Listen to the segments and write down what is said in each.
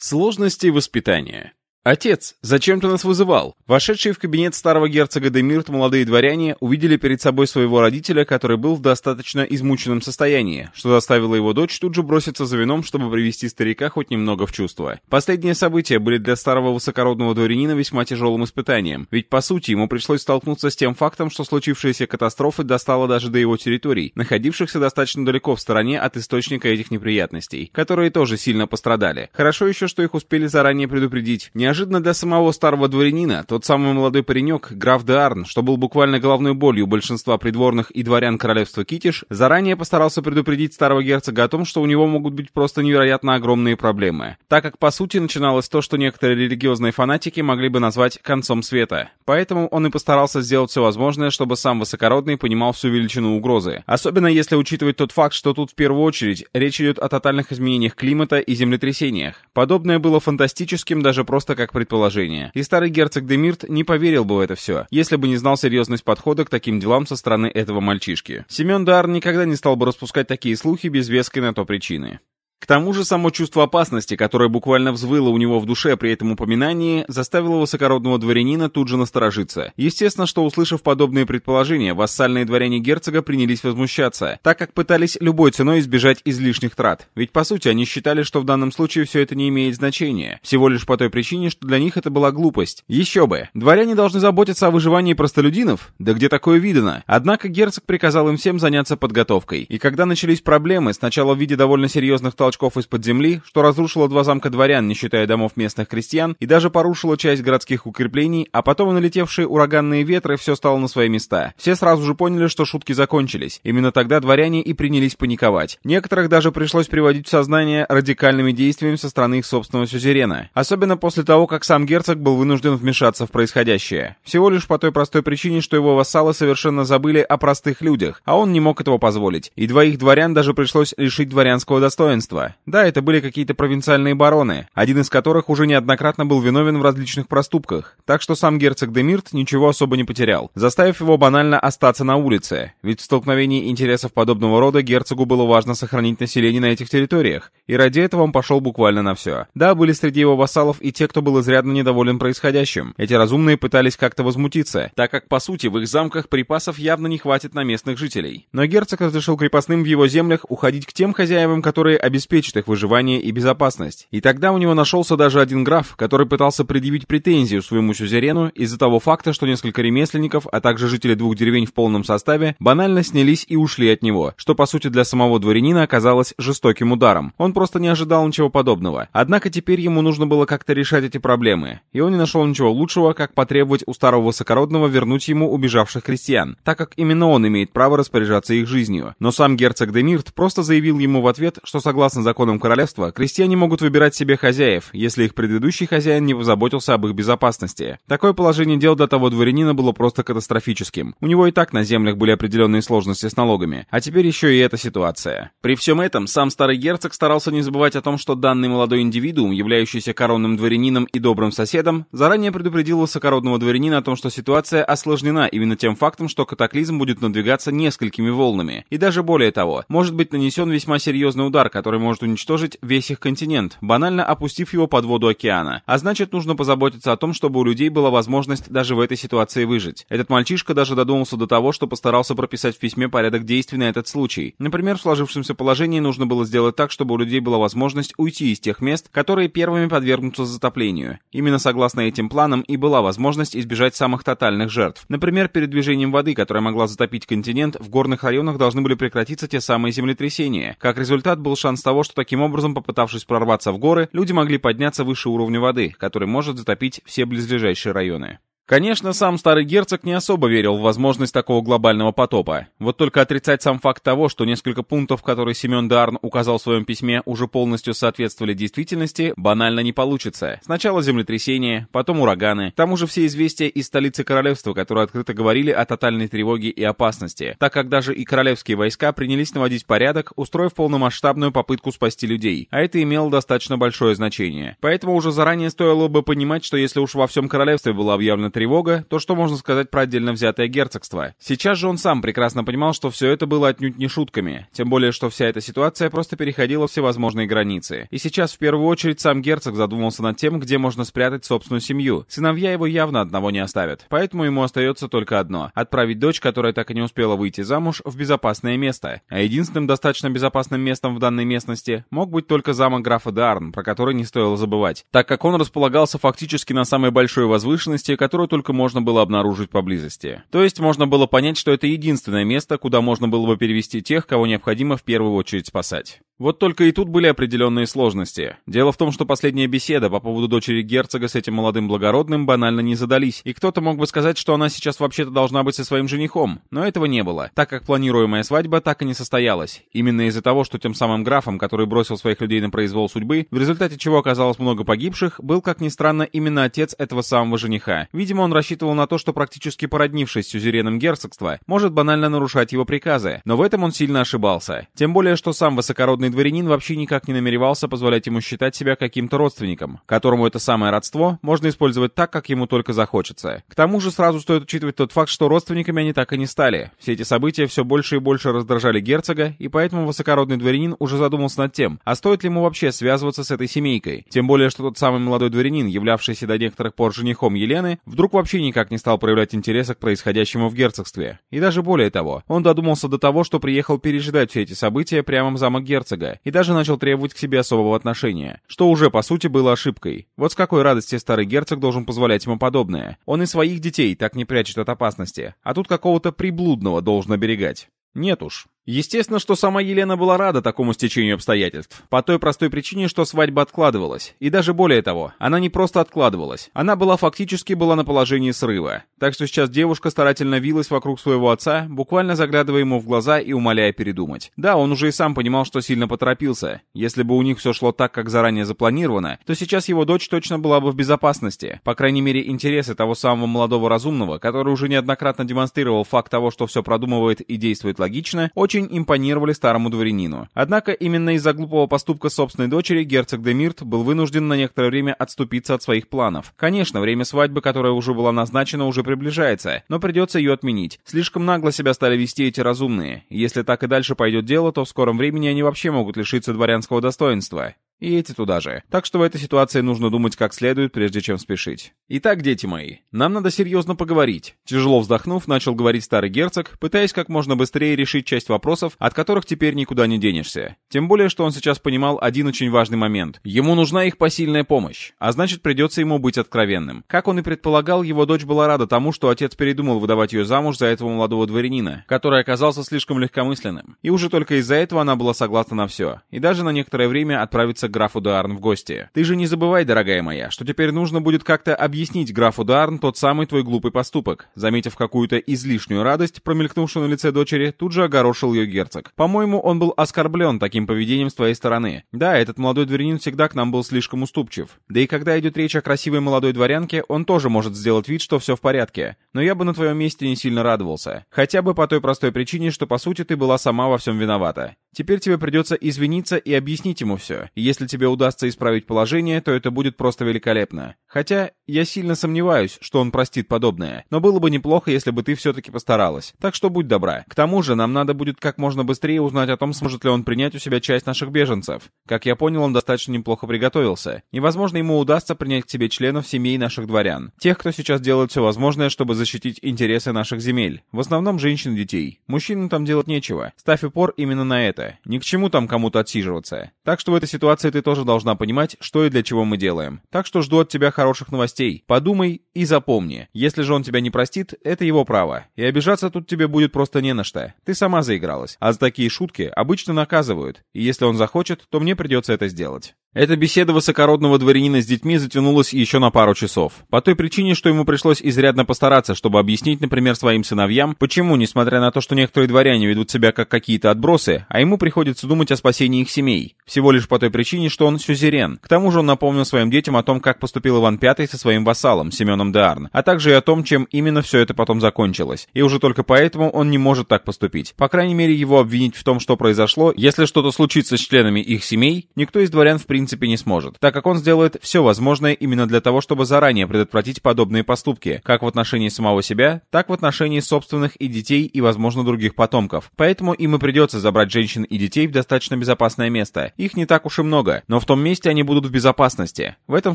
Сложности воспитания «Отец, зачем ты нас вызывал?» Вошедшие в кабинет старого герцога Демирт молодые дворяне увидели перед собой своего родителя, который был в достаточно измученном состоянии, что заставило его дочь тут же броситься за вином, чтобы привести старика хоть немного в чувство. Последние события были для старого высокородного дворянина весьма тяжелым испытанием, ведь по сути ему пришлось столкнуться с тем фактом, что случившаяся катастрофа достала даже до его территорий, находившихся достаточно далеко в стороне от источника этих неприятностей, которые тоже сильно пострадали. Хорошо еще, что их успели заранее предупредить. Неожиданно Неожиданно для самого старого дворянина, тот самый молодой паренек, граф де Арн, что был буквально головной болью большинства придворных и дворян королевства Китиш, заранее постарался предупредить старого герцога о том, что у него могут быть просто невероятно огромные проблемы, так как по сути начиналось то, что некоторые религиозные фанатики могли бы назвать концом света. Поэтому он и постарался сделать все возможное, чтобы сам высокородный понимал всю величину угрозы. Особенно если учитывать тот факт, что тут в первую очередь речь идет о тотальных изменениях климата и землетрясениях. Подобное было фантастическим даже просто как предположение. И старый герцог Демирт не поверил бы в это все, если бы не знал серьезность подхода к таким делам со стороны этого мальчишки. Семен Дар никогда не стал бы распускать такие слухи без веской на то причины. К тому же само чувство опасности, которое буквально взвыло у него в душе при этом упоминании, заставило высокородного дворянина тут же насторожиться. Естественно, что услышав подобные предположения, вассальные дворяне герцога принялись возмущаться, так как пытались любой ценой избежать излишних трат. Ведь по сути они считали, что в данном случае все это не имеет значения, всего лишь по той причине, что для них это была глупость. Еще бы, дворяне должны заботиться о выживании простолюдинов? Да где такое видано? Однако герцог приказал им всем заняться подготовкой. И когда начались проблемы, сначала в виде довольно серьезных толчков, толчков из-под земли, что разрушило два замка дворян, не считая домов местных крестьян, и даже порушило часть городских укреплений, а потом и налетевшие ураганные ветры все стало на свои места. Все сразу же поняли, что шутки закончились. Именно тогда дворяне и принялись паниковать. Некоторых даже пришлось приводить в сознание радикальными действиями со стороны их собственного сюзерена. Особенно после того, как сам герцог был вынужден вмешаться в происходящее. Всего лишь по той простой причине, что его вассалы совершенно забыли о простых людях, а он не мог этого позволить. И двоих дворян даже пришлось лишить дворянского достоинства убийства. Да, это были какие-то провинциальные бароны, один из которых уже неоднократно был виновен в различных проступках, так что сам герцог Демирт ничего особо не потерял, заставив его банально остаться на улице, ведь в столкновении интересов подобного рода герцогу было важно сохранить население на этих территориях, и ради этого он пошел буквально на все. Да, были среди его вассалов и те, кто был изрядно недоволен происходящим. Эти разумные пытались как-то возмутиться, так как, по сути, в их замках припасов явно не хватит на местных жителей. Но герцог разрешил крепостным в его землях уходить к тем хозяевам, которые обеспечивали обеспечит их выживание и безопасность. И тогда у него нашелся даже один граф, который пытался предъявить претензию своему сюзерену из-за того факта, что несколько ремесленников, а также жители двух деревень в полном составе, банально снялись и ушли от него, что по сути для самого дворянина оказалось жестоким ударом. Он просто не ожидал ничего подобного. Однако теперь ему нужно было как-то решать эти проблемы, и он не нашел ничего лучшего, как потребовать у старого высокородного вернуть ему убежавших крестьян, так как именно он имеет право распоряжаться их жизнью. Но сам герцог Демирт просто заявил ему в ответ, что согласно Согласно законам королевства, крестьяне могут выбирать себе хозяев, если их предыдущий хозяин не позаботился об их безопасности. Такое положение дел для того дворянина было просто катастрофическим. У него и так на землях были определенные сложности с налогами, а теперь еще и эта ситуация. При всем этом, сам старый герцог старался не забывать о том, что данный молодой индивидуум, являющийся коронным дворянином и добрым соседом, заранее предупредил высокородного дворянина о том, что ситуация осложнена именно тем фактом, что катаклизм будет надвигаться несколькими волнами. И даже более того, может быть нанесен весьма серьезный удар, который может уничтожить весь их континент, банально опустив его под воду океана. А значит, нужно позаботиться о том, чтобы у людей была возможность даже в этой ситуации выжить. Этот мальчишка даже додумался до того, что постарался прописать в письме порядок действий на этот случай. Например, в сложившемся положении нужно было сделать так, чтобы у людей была возможность уйти из тех мест, которые первыми подвергнутся затоплению. Именно согласно этим планам и была возможность избежать самых тотальных жертв. Например, перед движением воды, которая могла затопить континент, в горных районах должны были прекратиться те самые землетрясения. Как результат был шанс того, что таким образом, попытавшись прорваться в горы, люди могли подняться выше уровня воды, который может затопить все близлежащие районы. Конечно, сам старый герцог не особо верил в возможность такого глобального потопа. Вот только отрицать сам факт того, что несколько пунктов, которые Семен Дарн указал в своем письме, уже полностью соответствовали действительности, банально не получится. Сначала землетрясение, потом ураганы. К тому же все известия из столицы королевства, которые открыто говорили о тотальной тревоге и опасности, так как даже и королевские войска принялись наводить порядок, устроив полномасштабную попытку спасти людей. А это имело достаточно большое значение. Поэтому уже заранее стоило бы понимать, что если уж во всем королевстве было объявлено тревога, то что можно сказать про отдельно взятое герцогство? Сейчас же он сам прекрасно понимал, что все это было отнюдь не шутками, тем более, что вся эта ситуация просто переходила всевозможные границы. И сейчас в первую очередь сам герцог задумался над тем, где можно спрятать собственную семью. Сыновья его явно одного не оставят, поэтому ему остается только одно — отправить дочь, которая так и не успела выйти замуж, в безопасное место. А единственным достаточно безопасным местом в данной местности мог быть только замок графа Дарн, про который не стоило забывать, так как он располагался фактически на самой большой возвышенности, которую только можно было обнаружить поблизости. То есть можно было понять, что это единственное место, куда можно было бы перевести тех, кого необходимо в первую очередь спасать. Вот только и тут были определенные сложности. Дело в том, что последняя беседа по поводу дочери герцога с этим молодым благородным банально не задались, и кто-то мог бы сказать, что она сейчас вообще-то должна быть со своим женихом, но этого не было, так как планируемая свадьба так и не состоялась. Именно из-за того, что тем самым графом, который бросил своих людей на произвол судьбы, в результате чего оказалось много погибших, был, как ни странно, именно отец этого самого жениха. Видимо, он рассчитывал на то, что практически породнившись с сюзереном герцогства, может банально нарушать его приказы, но в этом он сильно ошибался. Тем более, что сам высокородный дворянин вообще никак не намеревался позволять ему считать себя каким-то родственником, которому это самое родство можно использовать так, как ему только захочется. К тому же сразу стоит учитывать тот факт, что родственниками они так и не стали. Все эти события все больше и больше раздражали герцога, и поэтому высокородный дворянин уже задумался над тем, а стоит ли ему вообще связываться с этой семейкой. Тем более, что тот самый молодой дворянин, являвшийся до некоторых пор женихом Елены, вдруг вообще никак не стал проявлять интереса к происходящему в герцогстве. И даже более того, он додумался до того, что приехал пережидать все эти события прямо в замок герцога и даже начал требовать к себе особого отношения, что уже по сути было ошибкой. Вот с какой радости старый герцог должен позволять ему подобное. Он и своих детей так не прячет от опасности, а тут какого-то приблудного должен оберегать. Нет уж. Естественно, что сама Елена была рада такому стечению обстоятельств, по той простой причине, что свадьба откладывалась. И даже более того, она не просто откладывалась, она была фактически была на положении срыва. Так что сейчас девушка старательно вилась вокруг своего отца, буквально заглядывая ему в глаза и умоляя передумать. Да, он уже и сам понимал, что сильно поторопился. Если бы у них все шло так, как заранее запланировано, то сейчас его дочь точно была бы в безопасности. По крайней мере, интересы того самого молодого разумного, который уже неоднократно демонстрировал факт того, что все продумывает и действует логично, очень очень импонировали старому дворянину. Однако именно из-за глупого поступка собственной дочери герцог Демирт был вынужден на некоторое время отступиться от своих планов. Конечно, время свадьбы, которая уже была назначена, уже приближается, но придется ее отменить. Слишком нагло себя стали вести эти разумные. Если так и дальше пойдет дело, то в скором времени они вообще могут лишиться дворянского достоинства. И эти туда же. Так что в этой ситуации нужно думать как следует, прежде чем спешить. Итак, дети мои, нам надо серьезно поговорить. Тяжело вздохнув, начал говорить старый герцог, пытаясь как можно быстрее решить часть вопросов, от которых теперь никуда не денешься. Тем более, что он сейчас понимал один очень важный момент. Ему нужна их посильная помощь, а значит придется ему быть откровенным. Как он и предполагал, его дочь была рада тому, что отец передумал выдавать ее замуж за этого молодого дворянина, который оказался слишком легкомысленным. И уже только из-за этого она была согласна на все. И даже на некоторое время отправиться к графу Дуарн в гости. Ты же не забывай, дорогая моя, что теперь нужно будет как-то объяснить графу Дуарн тот самый твой глупый поступок. Заметив какую-то излишнюю радость, промелькнувшую на лице дочери, тут же огорошил ее герцог. По-моему, он был оскорблен таким поведением с твоей стороны. Да, этот молодой дворянин всегда к нам был слишком уступчив. Да и когда идет речь о красивой молодой дворянке, он тоже может сделать вид, что все в порядке. Но я бы на твоем месте не сильно радовался. Хотя бы по той простой причине, что по сути ты была сама во всем виновата. Теперь тебе придется извиниться и объяснить ему все. И если тебе удастся исправить положение, то это будет просто великолепно. Хотя я сильно сомневаюсь, что он простит подобное. Но было бы неплохо, если бы ты все-таки постаралась. Так что будь добра. К тому же нам надо будет как можно быстрее узнать о том, сможет ли он принять у себя часть наших беженцев. Как я понял, он достаточно неплохо приготовился. Невозможно ему удастся принять к себе членов семей наших дворян. Тех, кто сейчас делает все возможное, чтобы защитить интересы наших земель. В основном женщин и детей. Мужчинам там делать нечего. Ставь упор именно на это Ни к чему там кому-то отсиживаться. Так что в этой ситуации ты тоже должна понимать, что и для чего мы делаем. Так что жду от тебя хороших новостей. Подумай и запомни. Если же он тебя не простит, это его право. И обижаться тут тебе будет просто не на что. Ты сама заигралась. А за такие шутки обычно наказывают. И если он захочет, то мне придется это сделать. Эта беседа высокородного дворянина с детьми затянулась еще на пару часов. По той причине, что ему пришлось изрядно постараться, чтобы объяснить, например, своим сыновьям, почему, несмотря на то, что некоторые дворяне ведут себя как какие-то отбросы, а ему приходится думать о спасении их семей. Всего лишь по той причине, что он сюзерен. К тому же он напомнил своим детям о том, как поступил Иван V со своим вассалом, Семеном де а также и о том, чем именно все это потом закончилось. И уже только поэтому он не может так поступить. По крайней мере, его обвинить в том, что произошло, если что-то случится с членами их семей, никто из дворян в принципе не сможет, так как он сделает все возможное именно для того, чтобы заранее предотвратить подобные поступки, как в отношении самого себя, так в отношении собственных и детей и, возможно, других потомков. Поэтому им и придется забрать женщин и детей в достаточно безопасное место. Их не так уж и много, но в том месте они будут в безопасности. В этом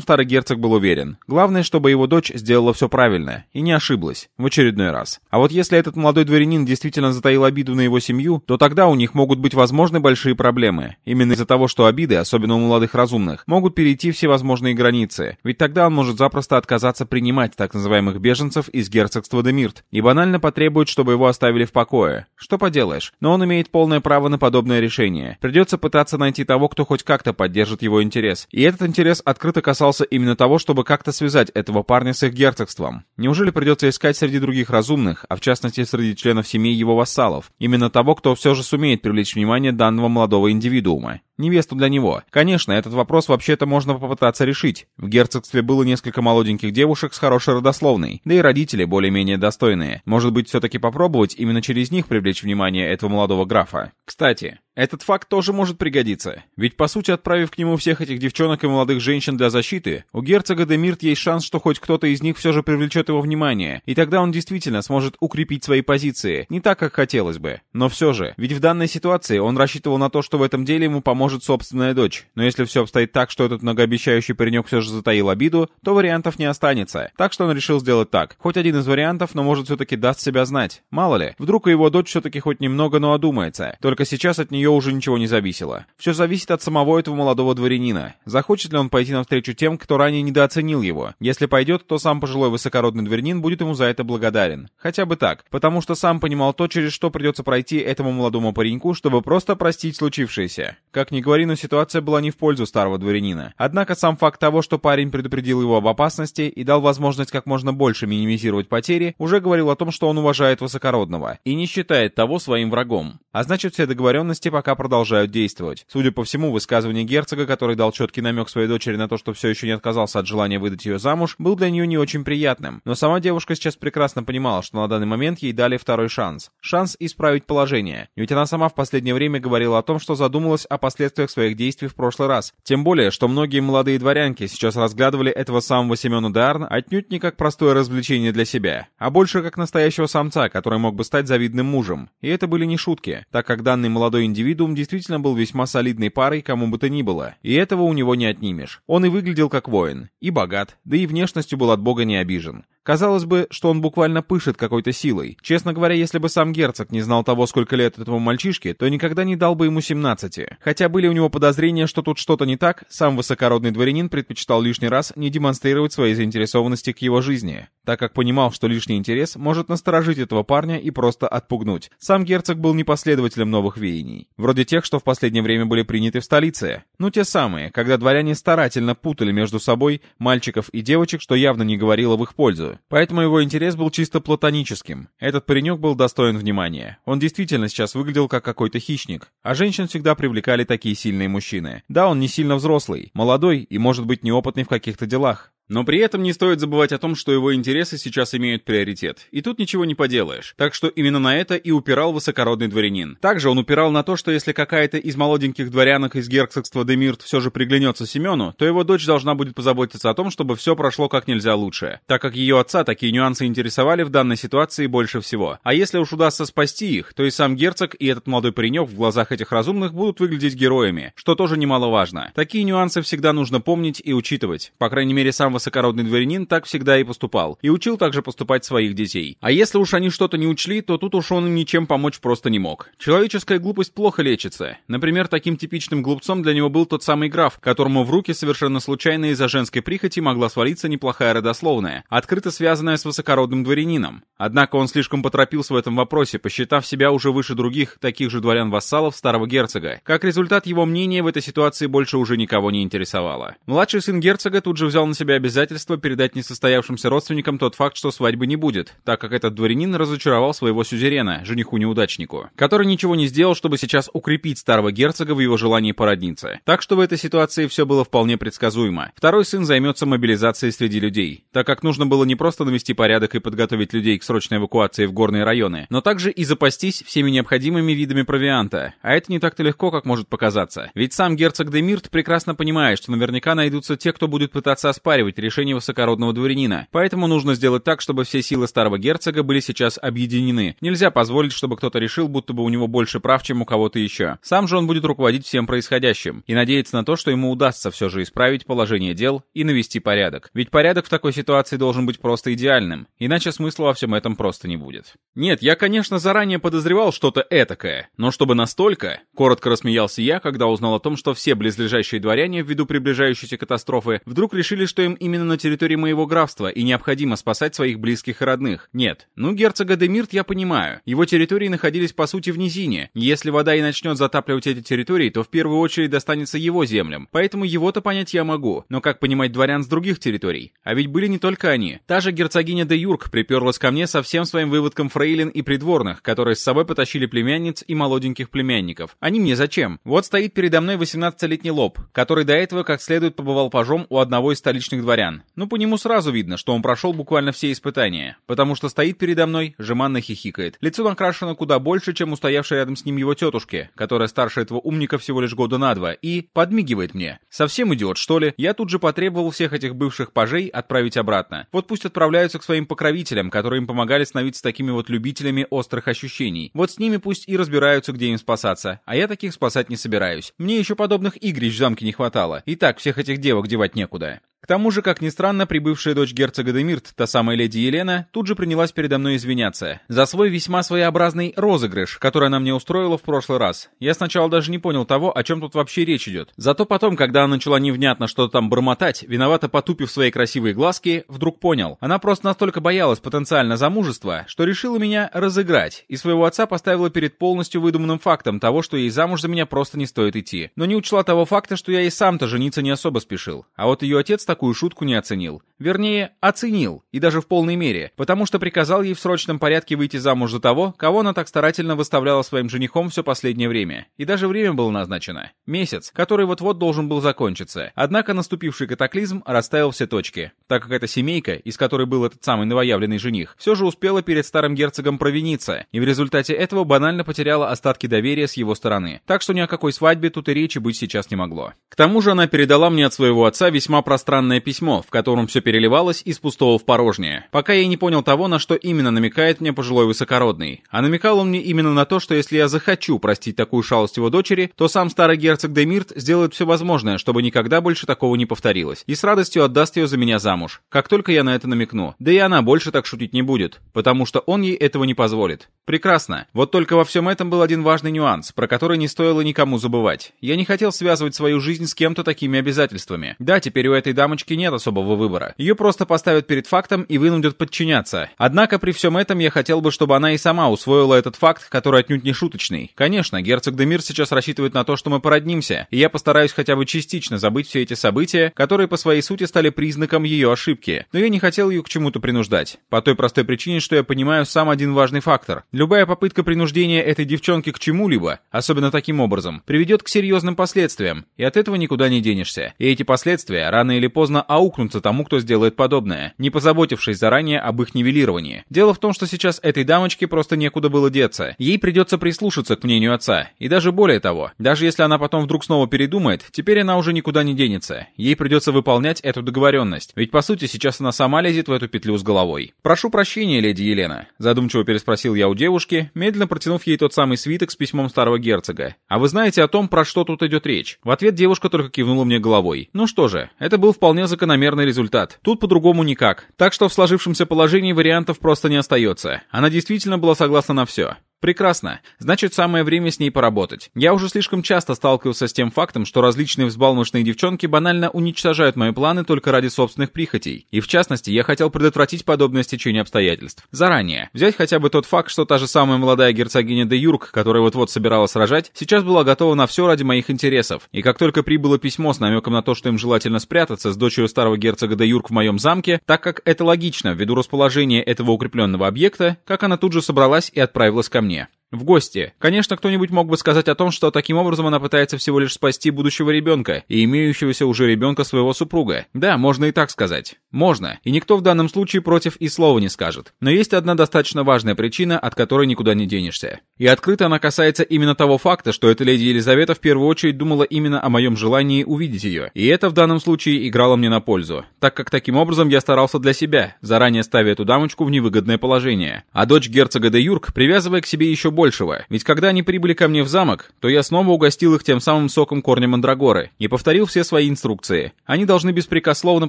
старый герцог был уверен. Главное, чтобы его дочь сделала все правильно и не ошиблась в очередной раз. А вот если этот молодой дворянин действительно затаил обиду на его семью, то тогда у них могут быть возможны большие проблемы. Именно из-за того, что обиды, особенно у молодых разумных, могут перейти все возможные границы. Ведь тогда он может запросто отказаться принимать так называемых беженцев из герцогства Демирт и банально потребует, чтобы его оставили в покое. Что поделаешь, но он имеет полное право на подобное решение. Придется пытаться найти того, кто хоть как-то поддержит его интерес. И этот интерес открыто касался именно того, чтобы как-то связать этого парня с их герцогством. Неужели придется искать среди других разумных, а в частности среди членов семьи его вассалов, именно того, кто все же сумеет привлечь внимание данного молодого индивидуума? невесту для него. Конечно, этот вопрос вообще-то можно попытаться решить. В герцогстве было несколько молоденьких девушек с хорошей родословной, да и родители более-менее достойные. Может быть, все-таки попробовать именно через них привлечь внимание этого молодого графа. Кстати, этот факт тоже может пригодиться. Ведь, по сути, отправив к нему всех этих девчонок и молодых женщин для защиты, у герцога Демирт есть шанс, что хоть кто-то из них все же привлечет его внимание, и тогда он действительно сможет укрепить свои позиции. Не так, как хотелось бы. Но все же, ведь в данной ситуации он рассчитывал на то, что в этом деле ему поможет собственная дочь. Но если все обстоит так, что этот многообещающий паренек все же затаил обиду, то вариантов не останется. Так что он решил сделать так. Хоть один из вариантов, но может все-таки даст себя знать. Мало ли, вдруг его дочь все-таки хоть немного, но одумается. Только сейчас от нее нее уже ничего не зависело. Все зависит от самого этого молодого дворянина. Захочет ли он пойти навстречу тем, кто ранее недооценил его? Если пойдет, то сам пожилой высокородный дворянин будет ему за это благодарен. Хотя бы так, потому что сам понимал то, через что придется пройти этому молодому пареньку, чтобы просто простить случившееся. Как ни говори, но ситуация была не в пользу старого дворянина. Однако сам факт того, что парень предупредил его об опасности и дал возможность как можно больше минимизировать потери, уже говорил о том, что он уважает высокородного и не считает того своим врагом. А значит, все договоренности пока продолжают действовать. Судя по всему, высказывание герцога, который дал четкий намек своей дочери на то, что все еще не отказался от желания выдать ее замуж, был для нее не очень приятным. Но сама девушка сейчас прекрасно понимала, что на данный момент ей дали второй шанс. Шанс исправить положение. Ведь она сама в последнее время говорила о том, что задумалась о последствиях своих действий в прошлый раз. Тем более, что многие молодые дворянки сейчас разглядывали этого самого Семена Дарн отнюдь не как простое развлечение для себя, а больше как настоящего самца, который мог бы стать завидным мужем. И это были не шутки, так как данный молодой индивид индивидуум действительно был весьма солидной парой кому бы то ни было, и этого у него не отнимешь. Он и выглядел как воин, и богат, да и внешностью был от бога не обижен. Казалось бы, что он буквально пышет какой-то силой. Честно говоря, если бы сам герцог не знал того, сколько лет этому мальчишке, то никогда не дал бы ему 17. Хотя были у него подозрения, что тут что-то не так, сам высокородный дворянин предпочитал лишний раз не демонстрировать своей заинтересованности к его жизни, так как понимал, что лишний интерес может насторожить этого парня и просто отпугнуть. Сам герцог был непоследователем новых веяний. Вроде тех, что в последнее время были приняты в столице. Ну, те самые, когда дворяне старательно путали между собой мальчиков и девочек, что явно не говорило в их пользу. Поэтому его интерес был чисто платоническим. Этот паренек был достоин внимания. Он действительно сейчас выглядел как какой-то хищник. А женщин всегда привлекали такие сильные мужчины. Да, он не сильно взрослый, молодой и, может быть, неопытный в каких-то делах. Но при этом не стоит забывать о том, что его интересы сейчас имеют приоритет. И тут ничего не поделаешь. Так что именно на это и упирал высокородный дворянин. Также он упирал на то, что если какая-то из молоденьких дворянок из герцогства Демирт все же приглянется Семену, то его дочь должна будет позаботиться о том, чтобы все прошло как нельзя лучше. Так как ее отца такие нюансы интересовали в данной ситуации больше всего. А если уж удастся спасти их, то и сам герцог и этот молодой паренек в глазах этих разумных будут выглядеть героями, что тоже немаловажно. Такие нюансы всегда нужно помнить и учитывать. По крайней мере, сам высокородный дворянин так всегда и поступал, и учил также поступать своих детей. А если уж они что-то не учли, то тут уж он им ничем помочь просто не мог. Человеческая глупость плохо лечится. Например, таким типичным глупцом для него был тот самый граф, которому в руки совершенно случайно из-за женской прихоти могла свалиться неплохая родословная, открыто связанная с высокородным дворянином. Однако он слишком поторопился в этом вопросе, посчитав себя уже выше других, таких же дворян-вассалов старого герцога. Как результат, его мнение в этой ситуации больше уже никого не интересовало. Младший сын герцога тут же взял на себя обязательство передать несостоявшимся родственникам тот факт, что свадьбы не будет, так как этот дворянин разочаровал своего сюзерена, жениху-неудачнику, который ничего не сделал, чтобы сейчас укрепить старого герцога в его желании породниться. Так что в этой ситуации все было вполне предсказуемо. Второй сын займется мобилизацией среди людей, так как нужно было не просто навести порядок и подготовить людей к срочной эвакуации в горные районы, но также и запастись всеми необходимыми видами провианта. А это не так-то легко, как может показаться. Ведь сам герцог Демирт прекрасно понимает, что наверняка найдутся те, кто будет пытаться оспаривать решение высокородного дворянина. Поэтому нужно сделать так, чтобы все силы старого герцога были сейчас объединены. Нельзя позволить, чтобы кто-то решил, будто бы у него больше прав, чем у кого-то еще. Сам же он будет руководить всем происходящим и надеяться на то, что ему удастся все же исправить положение дел и навести порядок. Ведь порядок в такой ситуации должен быть просто идеальным, иначе смысла во всем этом просто не будет. Нет, я, конечно, заранее подозревал что-то этакое, но чтобы настолько... Коротко рассмеялся я, когда узнал о том, что все близлежащие дворяне, ввиду приближающейся катастрофы, вдруг решили, что им именно на территории моего графства и необходимо спасать своих близких и родных. Нет, ну герцога Демирт я понимаю. Его территории находились по сути в низине. Если вода и начнет затапливать эти территории, то в первую очередь достанется его землям. Поэтому его-то понять я могу. Но как понимать дворян с других территорий? А ведь были не только они. Та же герцогиня де Юрк приперлась ко мне со всем своим выводком фрейлин и придворных, которые с собой потащили племянниц и молоденьких племянников. Они мне зачем? Вот стоит передо мной 18-летний лоб, который до этого как следует побывал пажом у одного из столичных дворян. Ну, по нему сразу видно, что он прошел буквально все испытания, потому что стоит передо мной, жеманно хихикает. Лицо накрашено куда больше, чем у стоявшей рядом с ним его тетушки, которая старше этого умника всего лишь года на два, и подмигивает мне. Совсем идиот, что ли? Я тут же потребовал всех этих бывших пажей отправить обратно. Вот пусть отправляются к своим покровителям, которые им помогали становиться такими вот любителями острых ощущений. Вот с ними пусть и разбираются, где им спасаться. А я таких спасать не собираюсь. Мне еще подобных игрищ в замке не хватало. И так всех этих девок девать некуда. К тому же, как ни странно, прибывшая дочь герцога Демирт, та самая леди Елена, тут же принялась передо мной извиняться за свой весьма своеобразный розыгрыш, который она мне устроила в прошлый раз. Я сначала даже не понял того, о чем тут вообще речь идет. Зато потом, когда она начала невнятно что-то там бормотать, виновато потупив свои красивые глазки, вдруг понял. Она просто настолько боялась потенциально замужества, что решила меня разыграть, и своего отца поставила перед полностью выдуманным фактом того, что ей замуж за меня просто не стоит идти. Но не учла того факта, что я и сам-то жениться не особо спешил. А вот ее отец такую шутку не оценил. Вернее, оценил, и даже в полной мере, потому что приказал ей в срочном порядке выйти замуж за того, кого она так старательно выставляла своим женихом все последнее время. И даже время было назначено. Месяц, который вот-вот должен был закончиться. Однако наступивший катаклизм расставил все точки, так как эта семейка, из которой был этот самый новоявленный жених, все же успела перед старым герцогом провиниться, и в результате этого банально потеряла остатки доверия с его стороны. Так что ни о какой свадьбе тут и речи быть сейчас не могло. К тому же она передала мне от своего отца весьма пространное письмо, в котором все переливалось из пустого в порожнее. Пока я не понял того, на что именно намекает мне пожилой высокородный. А намекал он мне именно на то, что если я захочу простить такую шалость его дочери, то сам старый герцог Демирт сделает все возможное, чтобы никогда больше такого не повторилось, и с радостью отдаст ее за меня замуж, как только я на это намекну. Да и она больше так шутить не будет, потому что он ей этого не позволит. Прекрасно. Вот только во всем этом был один важный нюанс, про который не стоило никому забывать. Я не хотел связывать свою жизнь с кем-то такими обязательствами. Да, теперь у этой дамочки нет особого выбора. Ее просто поставят перед фактом и вынудят подчиняться. Однако при всем этом я хотел бы, чтобы она и сама усвоила этот факт, который отнюдь не шуточный. Конечно, герцог Демир сейчас рассчитывает на то, что мы породнимся, и я постараюсь хотя бы частично забыть все эти события, которые по своей сути стали признаком ее ошибки. Но я не хотел ее к чему-то принуждать. По той простой причине, что я понимаю сам один важный фактор. Любая попытка принуждения этой девчонки к чему-либо, особенно таким образом, приведет к серьезным последствиям, и от этого никуда не денешься. И эти последствия рано или поздно аукнутся тому, кто сделает подобное, не позаботившись заранее об их нивелировании. Дело в том, что сейчас этой дамочке просто некуда было деться. Ей придется прислушаться к мнению отца. И даже более того, даже если она потом вдруг снова передумает, теперь она уже никуда не денется. Ей придется выполнять эту договоренность. Ведь по сути сейчас она сама лезет в эту петлю с головой. «Прошу прощения, леди Елена», задумчиво переспросил я у девушки, медленно протянув ей тот самый свиток с письмом старого герцога. «А вы знаете о том, про что тут идет речь?» В ответ девушка только кивнула мне головой. Ну что же, это был вполне закономерный результат. Тут по-другому никак. Так что в сложившемся положении вариантов просто не остается. Она действительно была согласна на все. Прекрасно. Значит, самое время с ней поработать. Я уже слишком часто сталкивался с тем фактом, что различные взбалмошные девчонки банально уничтожают мои планы только ради собственных прихотей. И в частности, я хотел предотвратить подобное стечение обстоятельств. Заранее. Взять хотя бы тот факт, что та же самая молодая герцогиня де Юрк, которая вот-вот собиралась рожать, сейчас была готова на все ради моих интересов. И как только прибыло письмо с намеком на то, что им желательно спрятаться с дочерью старого герцога де Юрк в моем замке, так как это логично ввиду расположения этого укрепленного объекта, как она тут же собралась и отправилась ко мне Virginia. В гости. Конечно, кто-нибудь мог бы сказать о том, что таким образом она пытается всего лишь спасти будущего ребенка и имеющегося уже ребенка своего супруга. Да, можно и так сказать. Можно. И никто в данном случае против и слова не скажет. Но есть одна достаточно важная причина, от которой никуда не денешься. И открыто она касается именно того факта, что эта леди Елизавета в первую очередь думала именно о моем желании увидеть ее. И это в данном случае играло мне на пользу, так как таким образом я старался для себя, заранее ставя эту дамочку в невыгодное положение. А дочь герцога де Юрк, привязывая к себе еще больше большего, ведь когда они прибыли ко мне в замок, то я снова угостил их тем самым соком корня мандрагоры и повторил все свои инструкции. Они должны беспрекословно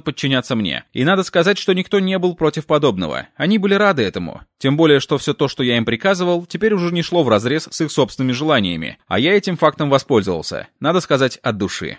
подчиняться мне. И надо сказать, что никто не был против подобного. Они были рады этому. Тем более, что все то, что я им приказывал, теперь уже не шло вразрез с их собственными желаниями. А я этим фактом воспользовался. Надо сказать, от души.